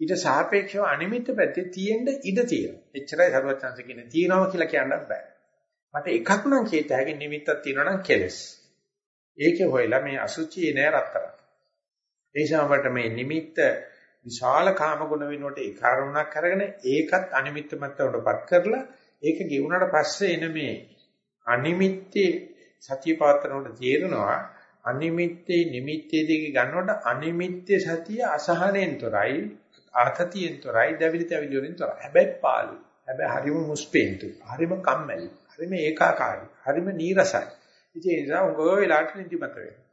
ඊට සාපේක්ෂව අනිමිත්ත පැත්තේ තියෙන්න ඉඩ තියෙනවා. එච්චරයි සරුවත් chance කියන්නේ තියෙනවා කියලා කියන්නත් බෑ. මට එකක් නම් කියත හැකි නිමිත්තක් තියෙනවා නම් කෙලස්. ඒකේ හොයලා මේ අසුචි නෑ රත්තරන්. ඒ නිසා මේ නිමිත්ත විශාල කාම ගුණ වෙනුවට ඒ කාරණාවක් අරගෙන ඒකත් අනිමිත්ත මට්ටමටපත් කරලා ඒක ගෙවුනට පස්සේ එන මේ අනිමිත්තේ සතිය පවත්නකොට තේරෙනවා අනිමිත්තේ නිමිත්තේ දෙක ගන්නකොට අනිමිත්තේ සතිය අසහනෙන් තොරයි ආතතියෙන් තොරයි දැවිලි තැවිලි වලින් තොරයි. හැබැයි පාළු. හැබැයි හරිම මුස්පෙන්තු. හරිම කම්මැලි. හරිම ඒකාකාරී. හරිම නීරසයි. ඉතින් ඒ නිසා උගව වෙලාවට නිදිමත වෙනවා.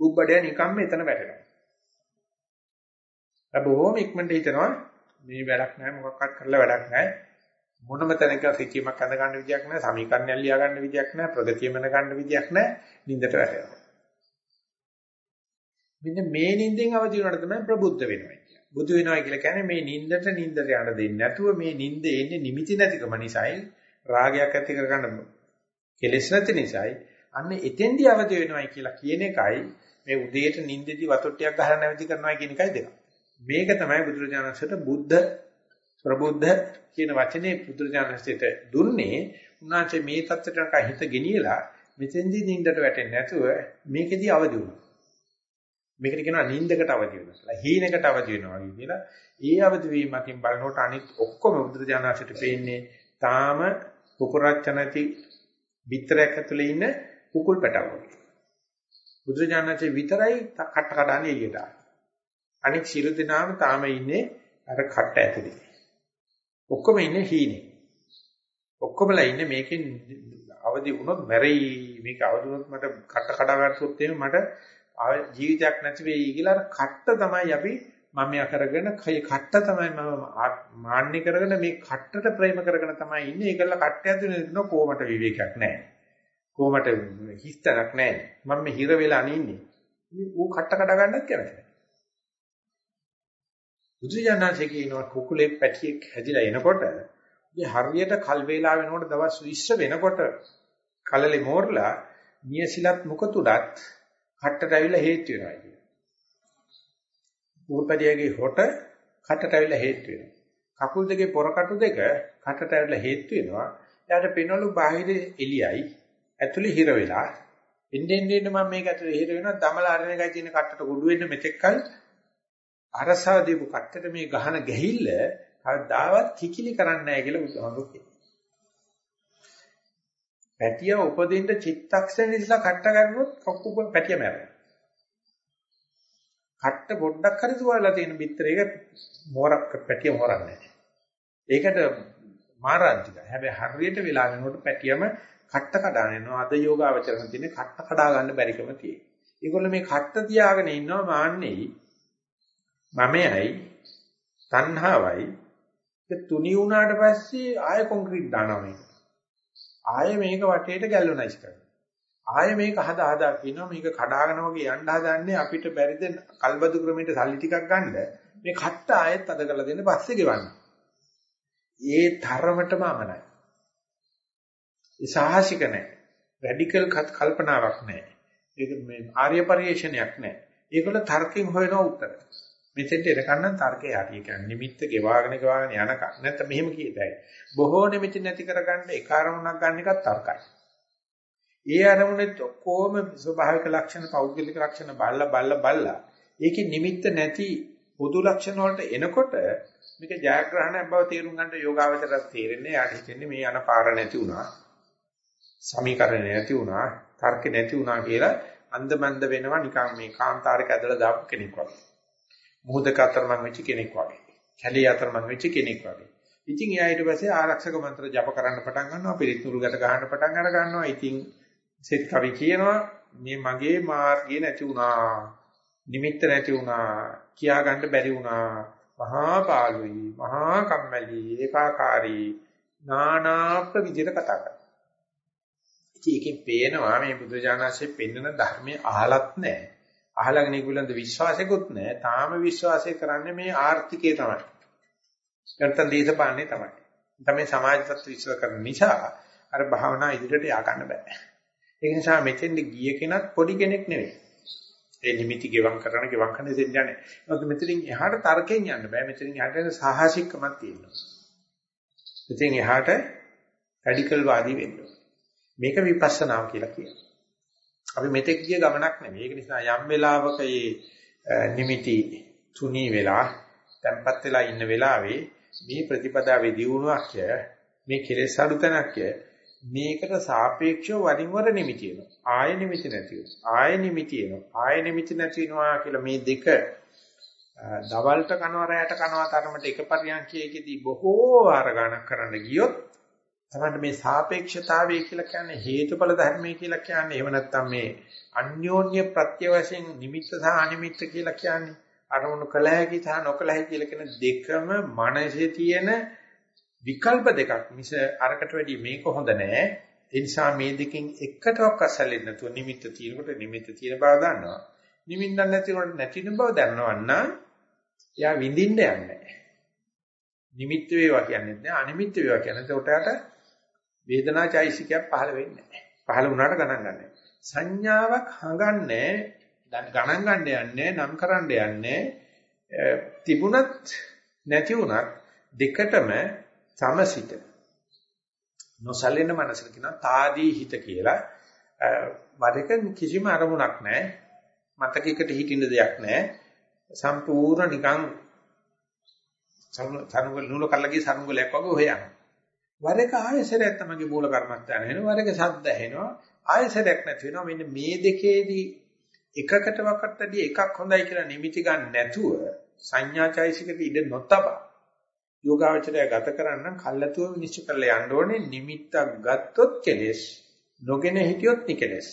බුබ්බඩය නිකම්ම එතන වැටෙනවා. ඒ බොහොම ඉක්මනට හිතනවා මේ වැඩක් නැහැ මොකක්වත් කරලා වැඩක් නැහැ මොනම තැනක සිටීමක් අඳ ගන්න විදියක් නැහැ සමීකරණයක් ලියා ගන්න විදියක් නැහැ ප්‍රගතිය මන ගන්න විදියක් නැහැ නින්දට වැටෙනවා. මෙන්න මේ නින්දෙන් අවදි වුණාට තමයි ප්‍රබුද්ධ වෙනවා කියන්නේ. බුදු වෙනවා කියලා කියන්නේ මේ නින්දට නින්දට යන්න දෙන්නේ නැතුව මේ නින්ද එන්නේ නිමිති නැතිකම නිසායි රාගයක් ඇති කරගන්න කෙලෙස් නැති නිසායි අන්න එතෙන්දී අවදි වෙනවයි කියලා කියන එකයි මේ උදේට නින්දෙදි වතුට්ටියක් ගහලා නැවති කරනවා කියන එකයි දෙක. මේක තමයි බුදුරජාණන්සේට බුද්ධ ප්‍රබුද්ධ කියන වචනේ බුදුරජාණන්සේට දුන්නේ උන්වහන්සේ මේ தත්ත්වයට හිත ගෙනියලා මෙතෙන්දී නින්දට වැටෙන්නේ නැතුව මේකෙදී අවදි වුණා. මේකට කියනවා නින්දකට අවදි වෙනවා කියලා. හීනකට අවදි වෙනවා වගේ කියලා. ඒ අවදි වීම අතින් බලනකොට අනිත් ඔක්කොම බුදුරජාණන්සේට පේන්නේ තාම කුකුරච්ච නැති පිටරයක් ඇතුලේ ඉන්න කුකුල් පැටව වගේ. බුදුරජාණන්සේ විතරයි කට කඩන්නේ එළියට ආවේ. අනික සියලු දෙනාම තාම ඉන්නේ අර කට ඇතුලේ. ඔක්කොම ඉන්නේ හීනේ. ඔක්කොමලා ඉන්නේ මේකෙන් අවදි වුණොත් මැරෙයි. මේක අවදි වුණොත් මට කට කඩා ගන්නසොත් එහෙම මට ජීවිතයක් නැති වෙයි කියලා අර කට්ට තමයි අපි මම යා කරගෙන කය කට්ට තමයි මම මාන්නේ කරගෙන මේ කට්ටට ප්‍රේම කරගෙන තමයි ඉන්නේ. ඒකල කට්ට ඇතුලේ ඉන්න කොමට විවේකයක් නැහැ. කොමට හිස්තනක් නැහැ. මම මේ හිර වෙලා අනින්නේ. ඌ කට්ට කඩා ගන්නත් කැමති බුදුජානනාංශ කියනවා කුකුලේ පැටියෙක් හැදිලා එනකොට ඉතින් හරියට කල් වේලා වෙනකොට දවස් 20 වෙනකොට කලලේ මෝරලා නියසිලත් මුකතුඩත් කට්ටට ඇවිල්ලා හේතු වෙනවා කියනවා. කුකුල්පැටියගේ හොට කටට ඇවිල්ලා හේතු වෙනවා. කකුල් දෙකේ පොරකටු දෙක කටට ඇවිල්ලා හේතු වෙනවා. එයාට පෙනවලු බාහිර එළියයි ඇතුලේ හිර වෙලා එන්නේ එන්නේ මම මේක ඇතුලේ හිර වෙනවා දමලා අරගෙන ගයි තියෙන කට්ටට කුඩු වෙන්න මෙතෙක්කල් අරසාව දීපු කට්ටට මේ ගහන ගැහිල්ල කවදාවත් කිකිලි කරන්නේ නැහැ කියලා බුදුහාමුදුරු කියනවා. පැටිය උපදින්න චිත්තක්ෂණ ඉස්සලා කට්ට ගන්නොත් කක්කු පැටිය මැරෙනවා. කට්ට පොඩ්ඩක් හරි දුවලා තියෙන පිටරේක මෝරක් පැටිය මෝරන්නේ නැහැ. ඒකට මාරාන්තිකයි. හැබැයි හරියට වෙලා වෙනකොට පැටියම කට්ට කඩාගෙන යනවා. අද යෝගාවචරණ තියෙන්නේ කට්ට කඩා ගන්න බැරිකම තියෙන්නේ. ඒගොල්ලෝ මේ කට්ට තියාගෙන ඉන්නවා මාන්නේයි මමයි තණ්හාවයි ඒ තුනි වුණාට පස්සේ ආය කොන්ක්‍රීට් දානවා මේක. ආය මේක වටේට ගැල්වනයිස් කරනවා. ආය මේක හදා හදා කියනවා මේක කඩාගෙන වගේ යන්න හදන්නේ අපිට බැරිද කල්බදු ක්‍රමයට සල්ලි ටිකක් ගන්න මේ කට්ට ආයෙත් අද කරලා දෙන්න පස්සේ ගෙවන්න. ඒ තරමටම අමනයි. ඒ සාහසික නැහැ. රැඩිකල් කල්පනාවක් නැහැ. ඒක මේ ආර්ය පරිශ්‍රණයක් නැහැ. ඒකවල තර්කයෙන් හොයන උත්තර. මෙතෙන්ට එනකන් නම් තර්කේ හරි. කියන්නේ නිමිත්ත ගෙවාගෙන ගෙවාගෙන යනකම්. නැත්නම් මෙහෙම කියතයි. බොහෝ නිමිති නැති කරගන්න ඒ කාරණාවක් ගන්න එකත් තර්කයි. ඒ අරමුණෙත් ඔක්කොම ස්වභාවික ලක්ෂණ, පෞද්ගලික ලක්ෂණ බල්ලා බල්ලා බල්ලා. ඒකේ නිමිත්ත නැති පොදු ලක්ෂණ වලට එනකොට මේක ජයග්‍රහණයක් බව තේරුම් ගන්න යෝගාවචරයක් තේරෙන්නේ. යාට හිතෙන්නේ මේ යන පාර නැති වුණා. සමීකරණ නැති වුණා. තර්ක නැති වුණා කියලා අන්දමන්ද වෙනවා නිකන් මේ කාන්තාරයක ඇදලා දාපු කෙනෙක් වගේ. මුහුදක අතරමං වෙච්ච කෙනෙක් වගේ. කැලේ අතරමං වෙච්ච කෙනෙක් වගේ. ඉතින් එයා ඊට පස්සේ ආරක්ෂක මන්ත්‍ර ජප කරන්න පටන් ගන්නවා, පිළිතුරු ගත ගන්න පටන් අර ගන්නවා. ඉතින් සෙත් කවි කියනවා මේ මගේ මාර්ගය නැති වුණා. නිමිත්ත නැති වුණා. කියා ගන්න බැරි වුණා. මහා පාළුයි, මහා කම්මැලි, ඒකාකාරී, නානා ප්‍රවිදිත කතා කරනවා. ඉතින් ඒකෙන් පේනවා මේ බුදුජානසෙ පෙන්වන ධර්මයේ අහලත් නැහැ. අහලගෙන ඒගොල්ලන්ට විශ්වාසයකුත් නැහැ. තාම විශ්වාසය කරන්නේ මේ ආර්ථිකේ තමයි. නැත්නම් දේශපාලනේ තමයි. තමයි සමාජ තත්ත්ව විශ්වාස කරන නිසා අර භාවනා ඉදිරියට යා ගන්න බෑ. ඒ නිසා මෙතෙන්ද ගිය කෙනත් පොඩි කෙනෙක් නෙවෙයි. ඒ නිමිති ගෙවම් කරන ගෙවම් කරන දෙන්න යන්නේ. මොකද මෙතනින් එහාට තර්කයෙන් යන්න බෑ. මෙතනින් එහාට සාහසිකකමක් තියෙනවා. මෙතෙන් එහාට රැඩිකල් වාදී වෙන්න මේක විපස්සනාව කියලා කියනවා. අපි මෙතෙක් ගිය ගමනක් නෙමෙයි. ඒක නිසා යම් වෙලාවක මේ නිමිති තුනී වෙලා, tempat වෙලා ඉන්න වෙලාවේ මේ ප්‍රතිපදාවේ දියුණුවක් මේ කෙලෙස් අඩු තැනක් මේකට සාපේක්ෂව වරින් වර නිමිති වෙනවා. ආය නිමිති නැති වෙනවා. ආය නිමිති එනවා. ආය නිමිති නැති වෙනවා කියලා මේ දෙක දවල්ට කනවා රැයට කනවා තරමට එක පරියන්කයේදී බොහෝ වාර ගණක් කරන්න ගියොත් තමයි මේ සාපේක්ෂතාවය කියලා කියන්නේ හේතුඵල ධර්මය කියලා කියන්නේ. එහෙම නැත්නම් මේ අන්‍යෝන්‍ය ප්‍රත්‍ය වශයෙන් නිමිත්ත සහ අනිමිත්ත කියලා කියන්නේ අරමුණු කළ හැකි සහ නොකළ හැකි කියලා කියන දෙකම මනසේ තියෙන විකල්ප දෙකක්. මිස අරකට වැඩි මේක හොඳ නෑ. ඒ නිසා මේ දෙකෙන් එකටවත් අසලෙන්නේ නැතුව නිමිත්ත තියෙනකොට නිමිත්ත තියෙන බව දන්නවා. නිමින්න නැතිනකොට නැතින බව දන්නවන්න එයා විඳින්න යන්නේ නිමිත්ත වේවා කියන්නේ නැහැ අනිමිත්ත වේවා කියන්නේ ඒකට වේදනා චෛසිකයක් පහළ වෙන්නේ නැහැ. පහළ වුණාට ගණන් ගන්නෑ. සංඥාවක් හඟන්නේ ගණන් ගන්න යන්නේ නම් කරන්න යන්නේ තිබුණත් නැති වුණත් දෙකටම සමසිත. නොසලෙන මනසට කියන తాදී හිත කියලා. වරක කිසිම අරමුණක් නැහැ. මතකයකට හිටින්න දෙයක් නැහැ. සම්පූර්ණ නිකන් සරුංගල නූල කල්ලගේ සරුංගලයක් වගේ හොයනවා වරක ආයසරයක් තමයි මූල කර්මස්ථාන වෙනවා වරක සද්ද ඇහෙනවා ආයසරයක් නැති වෙනවා. මෙන්න මේ දෙකේදී එකකට වකටදී එකක් හොඳයි කියලා නිමිති ගන්න නැතුව සංඥාචෛසිකට ඉඳ නොතබා යෝගාවචරය ගත කරන්න කල්ලාතුව විනිශ්චය කරලා යන්න ඕනේ. නිමිත්තක් ගත්තොත් කෙලෙස් නොගෙන හිටියොත් නිකලෙස්.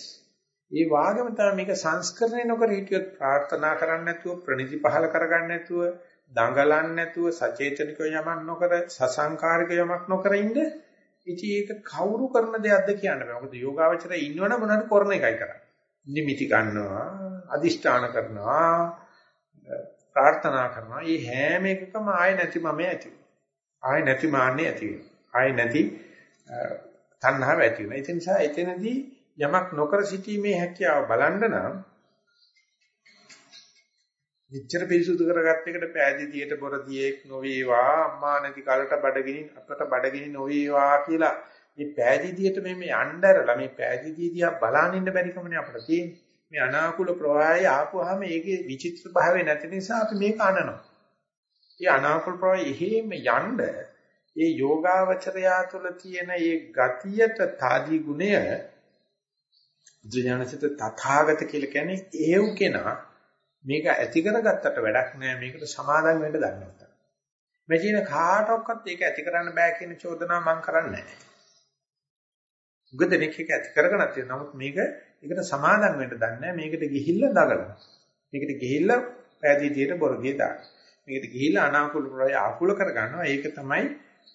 ඒ වාගම තමයි මේක සංස්කරණය නොකර හිටියොත් ප්‍රාර්ථනා කරන්න නැතුව ප්‍රණිති පහල කරගන්න නැතුව දඟලන්නේ නැතුව සචේතනිකව යමක් නොකර සසංකාරික යමක් නොකර ඉන්න ඉතින් ඒක කවුරු කරන දෙයක්ද කියන්න බෑ. මොකද යෝගාවචරය ඉන්නවනම් මොනවද කරන එකයි කරන්නේ. නිමිති ගන්නවා, අදිෂ්ඨාන කරනවා, ප්‍රාර්ථනා කරනවා. මේ හැම එකකම ආය නැති මම ඇති ආය නැති මාන්නේ ඇති ආය නැති තණ්හාව ඇති වෙනවා. ඒ නිසා එතනදී යමක් නොකර සිටීමේ හැකියාව බලන්න නම් මෙච්චර පිරිසුදු කරගත්ත එකට පෑදීතියට බොරදියෙක් නොවේවා. අම්මා නැති කාලට බඩගිනි අපට බඩගිනි නොවේවා කියලා. මේ පෑදීතියට මේ මේ යnderලා මේ පෑදීතිය දිහා බලන් ඉන්න බැරි කමනේ අපිට තියෙන්නේ. මේ අනාකූල ප්‍රවාහය ආපුවාම ඒකේ විචිත්‍ර භාවය නැති නිසා අපි මේක අනනවා. ඒ අනාකූල ප්‍රවාහය එහෙම යන්න ඒ යෝගාවචරයා තුළ තියෙන ඒ ගතියට තාදී ගුණය ඥානසිත තථාගත කියලා කියන්නේ ඒව් කෙනා මේක ඇති කරගත්තට වැඩක් නෑ මේකට සමාදම් වෙන්න දන්නේ නැත්නම්. මේ කියන කාටවත් ඒක ඇති කරන්න බෑ කියන චෝදනාව මම කරන්නේ නෑ. උගදෙනෙක් එක ඇති කරගෙන තියෙනවා. නමුත් මේක ඒකට සමාදම් වෙන්න දන්නේ නෑ. මේකට ගිහිල්ලා දගලනවා. මේකට ගිහිල්ලා පෑදීතියට බොරදිය දාන. මේකට ගිහිල්ලා අනාකූල ප්‍රය ආකූල කරගන්නවා. ඒක තමයි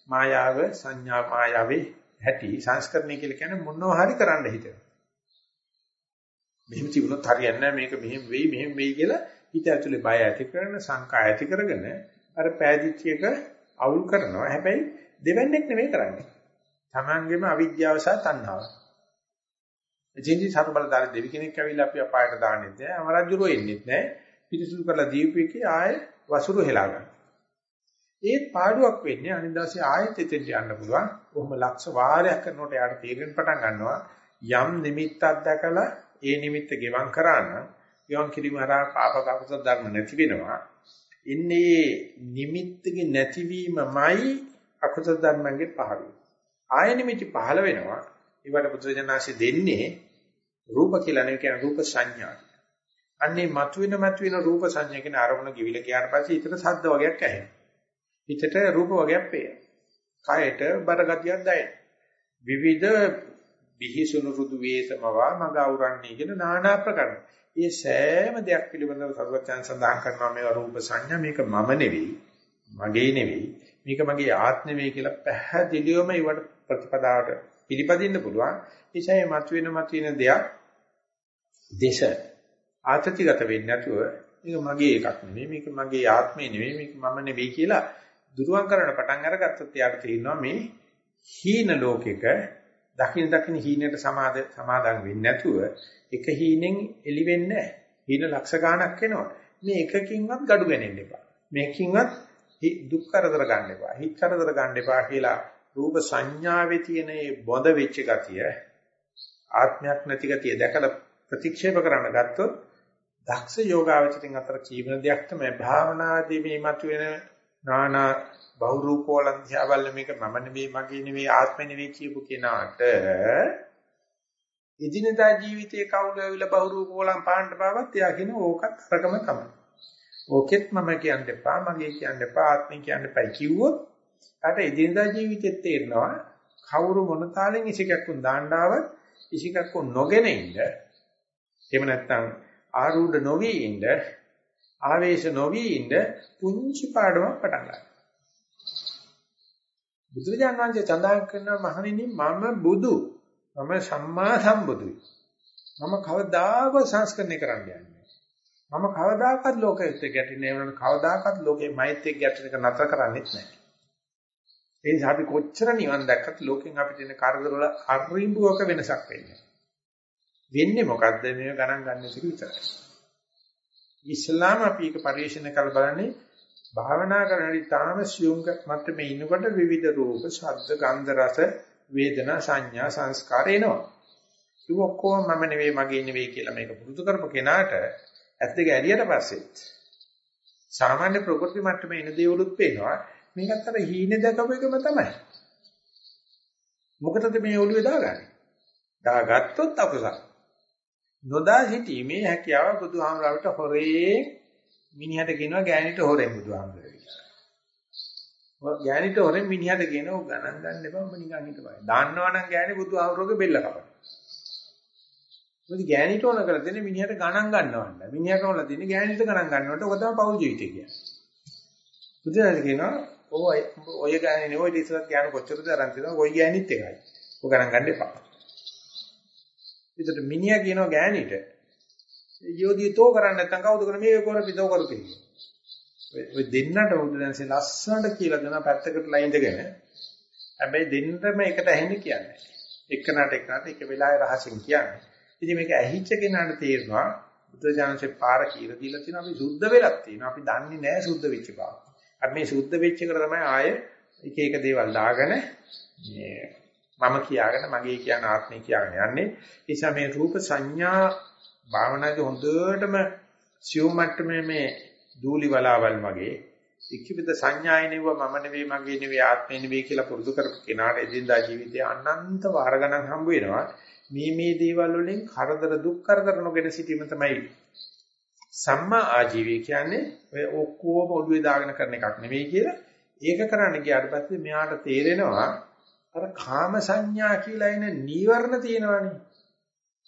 මායාව සංඥා මායාවේ හැටි සංස්කරණය කියලා කියන්නේ මොනවා හරි කරන්න හිතෙනවා. මෙහෙම තිබුණොත් හරියන්නේ නැහැ. මේක මෙහෙම වෙයි මෙහෙම වෙයි කියලා හිත ඇතුලේ බය ඇති කරන සංකා ඇති කරගෙන අර පෑදිච්ච එක අවුල් කරනවා. හැබැයි දෙවන්නේක් නෙමෙයි කරන්නේ. තමන්ගේම අවිද්‍යාව සහ තණ්හාව. එදින්දි සර්බලදාර දෙවි කෙනෙක් ඇවිල්ලා අපි අපායට දාන්නෙත් නෑ අමරජුරෝ එන්නෙත් නෑ පිරිසුදු කරලා දීපේකේ ආයේ වසුරු හෙලා ගන්න. ඒත් පාඩුවක් වෙන්නේ අනිදාසේ ආයෙත් එතෙන්ට යන්න පුළුවන්. කොහොම ලක්ෂ වාරයක් කරනකොට යාට තීරණ පටන් ගන්නවා. යම් නිමිත්තක් දැකලා ඒ නිමිත්ත ගෙවම් කරා නම් ගෙවම් කිරීම හරහා පාප කපුසල ධර්ම නැති වෙනවා. ඉන්නේ නිමිත්තගේ නැතිවීමමයි අකුසල ධර්මයන්ගේ පහළ ආය නිමිති පහළ වෙනවා. ඒවට බුදුරජාණන්සේ දෙන්නේ රූප කියලා නෙවෙයි කියන රූප සංඥා. අන්නේ මතුවෙන මතුවෙන රූප සංඥා කියන අරමුණ කිවිල ගියාට පස්සේ හිතට සද්ද වගේක් ඇහෙනවා. හිතට රූප වගේක් පේනවා. කයට බර ගතියක් දැනෙනවා. විවිධ බිහිසුණු රුදු වේසමවා මග අවරන්නේ කියන নানা ප්‍රකාර. මේ සෑම දෙයක් පිළිබඳව සර්වඥයන් සඳහන් කරනවා මේ රූප සංඥා මේක මම නෙවෙයි, මගේ නෙවෙයි, මේක මගේ ආත්ම නෙවෙයි කියලා පැහැදිලිවම ඒවට ප්‍රතිපදාවට පිළිපදින්න පුළුවන්. ඒසයි මතුවෙන මතුවෙන දෙයක් දේශ ආතතිගත වෙන්නේ නැතුව මේක මගේ එකක් නෙවෙයි, මේක මගේ ආත්මේ නෙවෙයි, මේක මම නෙවෙයි කියලා දුරුවන් කරන පටන් අරගත්තොත් එයාට තේරෙනවා මේ හීන ලෝකෙක දකින් දකින් හීනයට සමාද සමාදන් වෙන්නේ නැතුව එක හීනෙන් එලි වෙන්නේ නැහැ. හීන ලක්ෂ ගාණක් වෙනවා. මේ එකකින්වත් gadu ගන්නේ එපා. මේකින්වත් දුක් කරදර ගන්න එපා. හිත කරදර ගන්න එපා කියලා රූප සංඥාවේ තියෙන මේ බොඳ වෙච්ච ගතිය ආත්මයක් නැති ගතිය දැකලා ප්‍රතික්ෂේප කරන්න ගත්තොත් දක්ෂ යෝගාවචරින් අතර කීවන දෙයක් තමයි භාවනාදී මේ මතුවෙන නානා බහුරූපෝලන් ධ්‍යාවල් මේක මම නෙවෙයි මගේ නෙවෙයි ආත්ම නෙවෙයි කියපු කෙනාට එදිනදා ජීවිතයේ කවුද ඇවිල්ලා බහුරූපෝලන් පාන්න බවත් එයා කියන ඕකත් අරගම තමයි. ඕකෙත් මම කියන්න එපා මගේ කියන්න එපා ආත්මය කියන්න එපා කිව්වොත් අර එදිනදා ජීවිතෙත් තේරෙනවා කවුරු මොන තාලෙන් ඉසිකක්කුන් දාන්නවත් ඉසිකක්කුන් නොගෙන ඉන්න එහෙම නැත්නම් ආරූඪ නොවි ඉන්න ආවේශ නොවි ඉන්න පුංචි පාඩමක් පටන් ගන්නවා. බුදුරජාණන් වහන්සේ සඳහන් කරනවා මහණෙනි මම බුදු මම සම්මා සම්බුදුයි. මම කවදාකවත් සංස්කරණය කරන්න යන්නේ මම කවදාකවත් ලෝකෙත් ගැටෙන්නේ නැහැ. කවදාකවත් ලෝකේ මෛත්‍රිය ගැටෙන එක නතර කරන්නේත් නැහැ. ඒ නිසා අපි කොච්චර නිවන් දැක්කත් ලෝකෙන් අපිට එන කරදර වල අරිඹුවක වෙනසක් වෙන්නේ. වෙන්නේ මොකද්ද මේ ගණන් ගන්න එක විතරයි. ඉස්ලාම අපි එක පරිශන කරලා බලන්නේ භාවනා කරනදී තාම සියුම් මට්ටමේ ඉන්නකොට විවිධ රූප, ශබ්ද, ගන්ධ, රස, වේදනා, සංඥා, සංස්කාර එනවා. ඒක ඔක්කොම මම නෙවෙයි මගේ නෙවෙයි කියලා මේක පුරුදු කරපු කෙනාට ඇත්ත දෙක ඇරියට පස්සෙත් සාමාන්‍ය ප්‍රകൃති මට්ටමේ ඉන දේවලුත් පේනවා. මේකත් අර හීනේ දැකපු එකම තමයි. මොකටද මේ ඔළුවේ දාගන්නේ? දාගත්තොත් අකුසල. නොදා සිටීමේ හැකියාව බුදුහාමරවට හොරේ මිනිහට කියනවා ගෑණිට හොරෙන් බුදුහාමරේ කියලා. ගෑණිට හොරෙන් මිනිහට කියනවා ගණන් ගන්න එපා ඔබ නිකන් හිටපයි. දාන්නවනම් ගෑණි බුදුහාමරගේ බෙල්ල කපන. මොකද ගෑණිට ඕන කරලා දෙන්නේ මිනිහට ගණන් ගන්නවන්න. මිනිහා කවලා දෙන්නේ ගෑණිට ගණන් ගන්නවට ඔක තමයි පෞල් ජීවිතය කියන්නේ. බුදුහාමර කියනවා ඔය ඔය ගෑණි නෙවෙයි ඉතින් ඉස්සරහ ගෑණි කොච්චරද අරන් තියෙනවා ඔය ගෑණිත් එකයි. ඔය ගණන් ගන්න එපා. ඒකට මිනිහා කියනවා ගෑණිට. යෝධිය තෝ කරන්නේ නැත්නම් කවුද කරන්නේ? මේක කරපි තෝ කරපි ඔය දෙන්නට බුදුදන්සේ ලස්සනට කියලා දෙන පැත්තකටලා ඉඳගෙන හැබැයි දෙන්නම එකට ඇහෙන්නේ කියන්නේ. එක්කනට එක්කනට එක වෙලාවේ රහසින් කියන්නේ. ඉතින් මේක ඇහිච්ච කෙනාට තේරෙනවා බුදුජානකේ පාර කියලා දීලා තියෙනවා. අපි සුද්ධ වෙලක් තියෙනවා. අපි දන්නේ නැහැ සුද්ධ වෙච්ච බව. අපි මේ සුද්ධ වෙච්ච එකට තමයි ආය එක එක දේවල් දාගෙන මේ මම කියාගෙන මගේ කියන ආත්මය කියාගෙන යන්නේ. ඒ නිසා මේ රූප සංඥා භාවනාවේ හොඳටම සියුම් මට්ටමේ මේ දූලි වලාවල් වගේ ඉක්කිවිද සංඥායනෙව මම නෙවෙයි මගේ නෙවෙයි ආත්මය නෙවෙයි කියලා පුරුදු කරපු කෙනාට එදිනදා ජීවිතයේ අනන්ත වාර ගණන් හම්බ වෙනවා. මේ මේ දේවල් වලින් කරදර දුක් කරදර නොගෙන සිටීම තමයි සම්මා ආජීවය කියන්නේ ඔය ඔක්කොම ඔළුවේ දාගෙන කරන එකක් නෙවෙයි කියලා. ඒක කරන්න ගියාට පස්සේ මෙයාට තේරෙනවා අර කාම සංඥා කියලා එන නීවරණ තියෙනවනේ.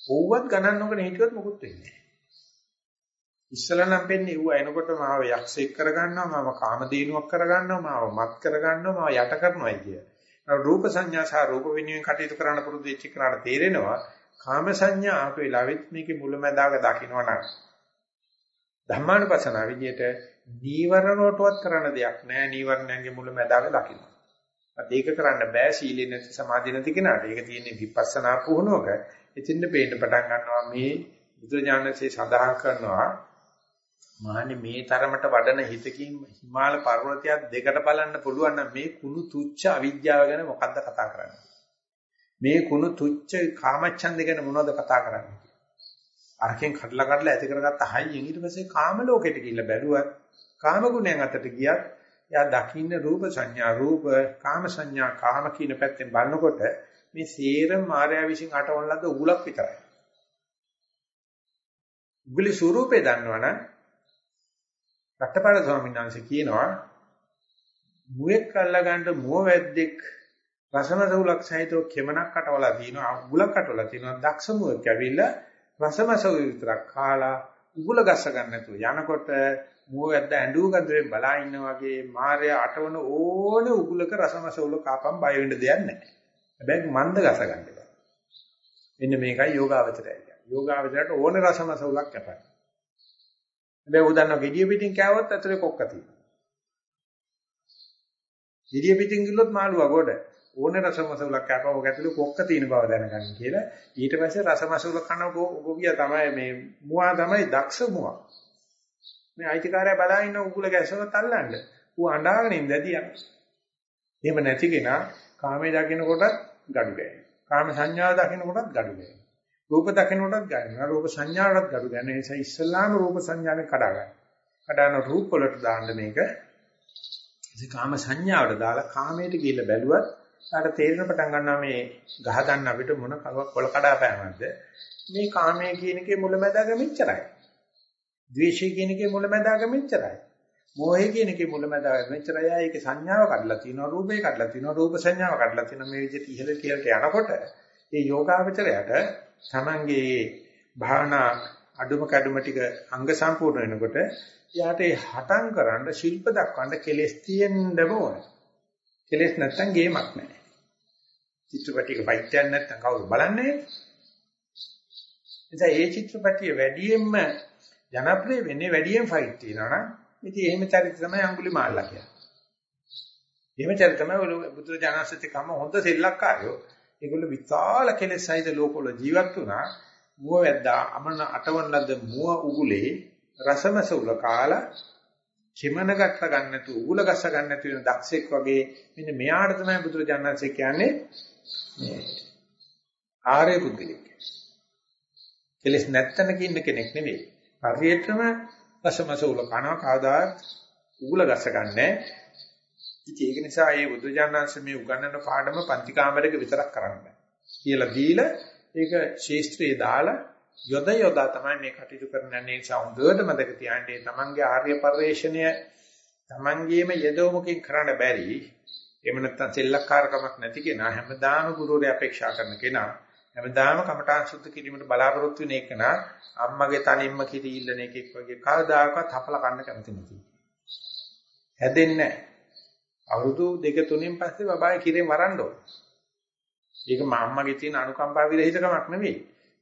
ඕවත් ගණන් නොකර හිටියොත් මොකුත් වෙන්නේ නැහැ. ඉස්සලා නම් පෙන්නේ ඌ එනකොට මාව යක්ෂයෙක් කරගන්නවා, මාව කාමදේනුවක් කරගන්නවා, මාව මත් කරගන්නවා, මාව යට කරනවායි කිය. රූප සංඥා සහ රූප විඤ්ඤාණ කටයුතු කරන්න පුරුදු වෙච්ච කෙනාට තේරෙනවා කාම සංඥා ආපු වෙලාවෙත් මේකේ මුලැමැදාක දකින්නවා නම් ධම්මානුපස්සන විදියට නීවරණවටවත් කරන්න දෙයක් නැහැ. නීවරණයන්ගේ මුලැමැදාක දකින්න. ඒක කරන්න බෑ සීලෙ නැති සමාධිය නැති කෙනාට. ඒක තියෙන්නේ විපස්සනා පුහුණුවක. එතින්ද පේන්න පටන් ගන්නවා මේ බුදුඥානසේ සඳහන් කරනවා මහන්නේ මේ තරමට වඩන හිතකින් හිමාල පර්වතයක් දෙකට බලන්න පුළුවන් නම් මේ කුණු තුච්ච අවිද්‍යාව ගැන මොකද්ද කතා කරන්නේ? මේ කුණු තුච්ච කාමච්ඡන්ද ගැන මොනවද කතා කරන්නේ? අරකින් කඩලා කඩලා ඇති කරගත්ත හයියෙන් ඊට පස්සේ කාම ලෝකෙට ගිහිල්ලා බැලුවත් කාම ගුණයන් අතට ගියත් එයා දකින්න රූප සංඥා රූප කාම සංඥා කාම කියන පැත්තෙන් බලනකොට මේ සේරම මායාව විසින් අටවන ලද උගුලක් විතරයි. උගුලේ ස්වરૂපේ දන්නවනම් රටපාල ස්වාමීන් වහන්සේ කියනවා මුවෙක් අල්ලගන්න මුව වැද්දෙක් රසමසවුලක් සහිතව කෙමනක් කටවලා තිනවා උගුලක් කටවලා තිනවා දක්ෂ මුවෙක් ඇවිල්ලා රසමසවුල විතරක් කාලා උගුල ගස්ස ගන්න නැතුව යනකොට මුව වැද්ද ඇඬුව ගඳුරෙන් බලා ඉන්න වගේ මාර්යා අටවන ඕනේ උගුලක රසමසවුල කාපම් බය වෙන්න දෙයක් නැහැ. හැබැයි මන්ද ගස ගන්න බෑ. මෙන්න මේකයි යෝගාවචරය කියන්නේ. යෝගාවචරයට ඕනේ රසමසවුලක් කැපයි. හැබැයි උදන්න gediya පිටින් කෑවොත් ඇතුලේ කොක්ක තියෙනවා. gediya පිටින් ගිල්ලොත් මාළුවා ගොඩ. ඕනේ රසමසවුලක් කැපව ගැතුලේ කොක්ක තියෙන බව දැනගන්න කියලා. ඊට පස්සේ රසමසවුල කන ගෝගියා තමයි මේ මුවා තමයි දක්ෂ මුවා. මේ අයිතිකාරය බලා ඉන්න උගුල ගැසවත් අල්ලන්න. ඌ අඬාගෙන ඉඳදී යන. එහෙම නැති කෙනා කාමයේ දකින්න කොටත් gadu ගෑනවා. කාම සංඥාව දකින්න කොටත් gadu ගෑනවා. රූප දකින්න කොටත් ගන්නවා. රූප සංඥාවටත් gadu ගන්න. ඒ නිසා ඉස්සල්ලාම රූප සංඥාවෙන් කඩා ගන්න. කඩන රූප වලට දාන්න මේක. ඉතින් කාම සංඥාවට දාලා කාමයට ගිහිල්ලා බැලුවත් ආට තේරෙන පටන් ගන්නවා මේ ගහ ගන්න අපිට මොන කොල කඩාපෑමක්ද මේ කාමයේ කියන එකේ මුලැමැදාග මෙච්චරයි ද්වේෂය කියන එකේ මුලැමැදාග මෙච්චරයි. මෝහය කියන එකේ මුලැමැදාග මෙච්චරයි. ඒකේ සංඥාව කඩලා තියෙනවා, රූපේ කඩලා තියෙනවා, රූප සංඥාව කඩලා තියෙනවා. මේ විදිහට ඉහළ කියලට යනකොට ඒ යෝගාවචරයට තමන්ගේ භාවනා අඩුම කැඩුම ටික අංග සම්පූර්ණ වෙනකොට යාට ඒ හටම් කරන්න ශිල්ප දක්වන්න කෙලස් තියෙන්නම ඕන. කෙලස් නැත්තම් ගේමක් නැහැ. චිත්‍රපටියක පයිට්ටයක් නැත්තම් කවුරු බලන්නේ? එතැයි ඒ චිත්‍රපටිය වැඩියෙන්ම ජනප්‍රිය වෙන්නේ වැඩියෙන් ෆයිට් තියෙනවා නම් ඉතින් එහෙම චරිත තමයි අඟුලිමාල්ලා කියන්නේ. එහෙම චරිත තමයි බුදුරජාණන්සේත් කම හොඳ සෙල්ලක්කාරයෝ. ඒගොල්ලෝ විශාල කෙලෙස් සහිත ලෝකවල ජීවත් වුණා. මුව වැද්දා අමන අටවන ලද මුව උගුලේ රසමසුල කාලා කිමන ගත්ත ගන්න නැතු උගුල ගස්ස ගන්න නැතු වෙන දක්ෂෙක් වගේ මෙන්න මෙයාට තමයි බුදුරජාණන්සේ කියන්නේ මේ ආර්ය බුද්ධිලෙක්. කෙලෙස් නැත්තනක ඉන්න කෙනෙක් නෙවෙයි. හරියටම රසමසූල කනවා කවදා උගුල ගස ගන්නෑ. ඉතින් ඒක නිසා මේ බුදුජානනාංශ මේ උගන්වන පාඩම පන්ති කාමරයක විතරක් කරන්න බෑ. කියලා දීලා ඒක ශේස්ත්‍රයේ දාලා යොද යොදා තමයි මේ කටයුතු කරන්නේ නිසා හොඳට මතක තියාගන්න තමන්ගේ ආර්ය පරිශ්‍රණය තමන්ගේම යදොමුකින් කරන්න බැරි එහෙම නැත්නම් සෙල්ලක්කාරකමක් නැති කෙනා හැමදාම ගුරුවරයා අපේක්ෂා කරන කෙනා හැමදාම කමඨාන් සුද්ධ කිරීමට බලාපොරොත්තු වෙන එක නා අම්මගේ තනින්ම කිරි ඉල්ලන එකෙක් වගේ කවදාකවත් හපල කන්න කැමති නැති. හැදෙන්නේ නැහැ. අවුරුදු දෙක තුනෙන් පස්සේ බබායි කිරේ මරන්න ඕන. ඒක මම්මගේ තියෙන අනුකම්පා විරහිතකමක් නෙවෙයි.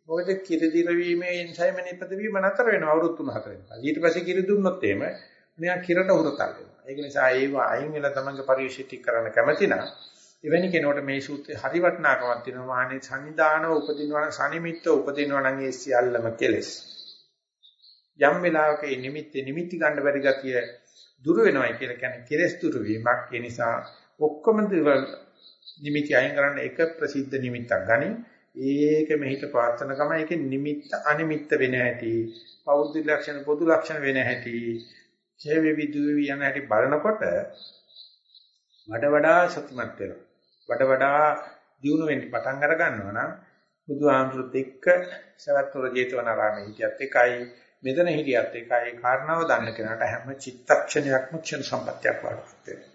මොකද කිරි දිරවීමේ එන්සයිම් නිපදවීම නතර වෙනවා අවුරුදු 3-4 වෙනකල්. ඊට පස්සේ කිරි දුන්නොත් එහෙම මෙයා කිරට උරතල් වෙනවා. ඒක නිසා ඒව අයින් වෙලා තමන්ගේ පරිශීටි කරන්න කැමති නම් එවැනි කෙනෙකුට මේ සූත්‍රය හරි වටිනාකමක් තියෙනවා. මානේ සනිදානව උපදිනවා නම් සනිමිත්ත උපදිනවා නම් ඒ සියල්ලම කෙලෙස්. යම් වෙලාවක මේ නිමිති නිමිති ගන්න බැරි ගතිය දුර වෙනවයි කියලා කියන්නේ කෙලෙස් දුර වීමක්. ඒ නිසා ඔක්කොම නිමිති අයින් කරන්න එක ප්‍රසිද්ධ නිමිත්තක් ගනි. ඒක මෙහිට ප්‍රාර්ථන කම ඒකේ නිමිත්ත අනිමිත්ත වෙන හැටි. පෞද්ගලික ලක්ෂණ පොදු ලක්ෂණ වෙන හැටි. ඡේවෙ විදුවි යන හැටි බලනකොට වඩා වඩා සතුටුමත් වෙනවා. වඩ වඩා දියුණු වෙන්න පටන් අර ගන්නවා නම් බුදුහාමුදුරුත් එක්ක සවැත්නුර ජේතවනාරාමයේ හිටියත් එකයි මෙතන හිටියත් එකයි කාරණාව දන්න කෙනාට හැම චිත්තක්ෂණයක්ම ක්ෂණ සම්පත්තියක් වඩපත් වෙනවා.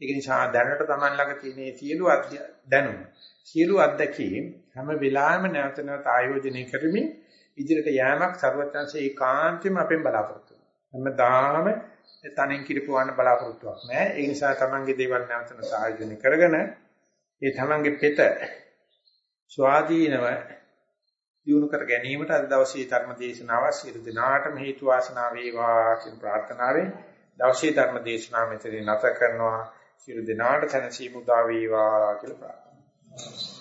ඒක නිසා දැනට Taman ළඟ තියෙන සියලු දැනුම සියලු අත්දැකීම් හැම වෙලාවෙම නැවත නැවත ආයෝජනය කරමින් ඉදිරියට යෑමක් ਸਰවඥාන්සේ ඒකාන්තයෙන්ම අපෙන් බලාපොරොත්තු වෙනවා. හැමදාම තනෙන් කිරිපුවන්න බලාපොරොත්තුවක් නැහැ. ඒ නිසා තමන්ගේ දේවල් නැවතන සායෝජනය කරගෙන ඒ තමන්ගේ පෙත ස්වාධීනව දිනු කර ගැනීමට අද දවසේ ධර්ම දේශනාව සියලු දිනාටම හේතු වාසනා වේවා කියන ප්‍රාර්ථනාවෙන් දවසේ ධර්ම දේශනාව මෙතනින් නැත කරනවා සියලු දිනාට සැනසීම උදා වේවා කියලා ප්‍රාර්ථනා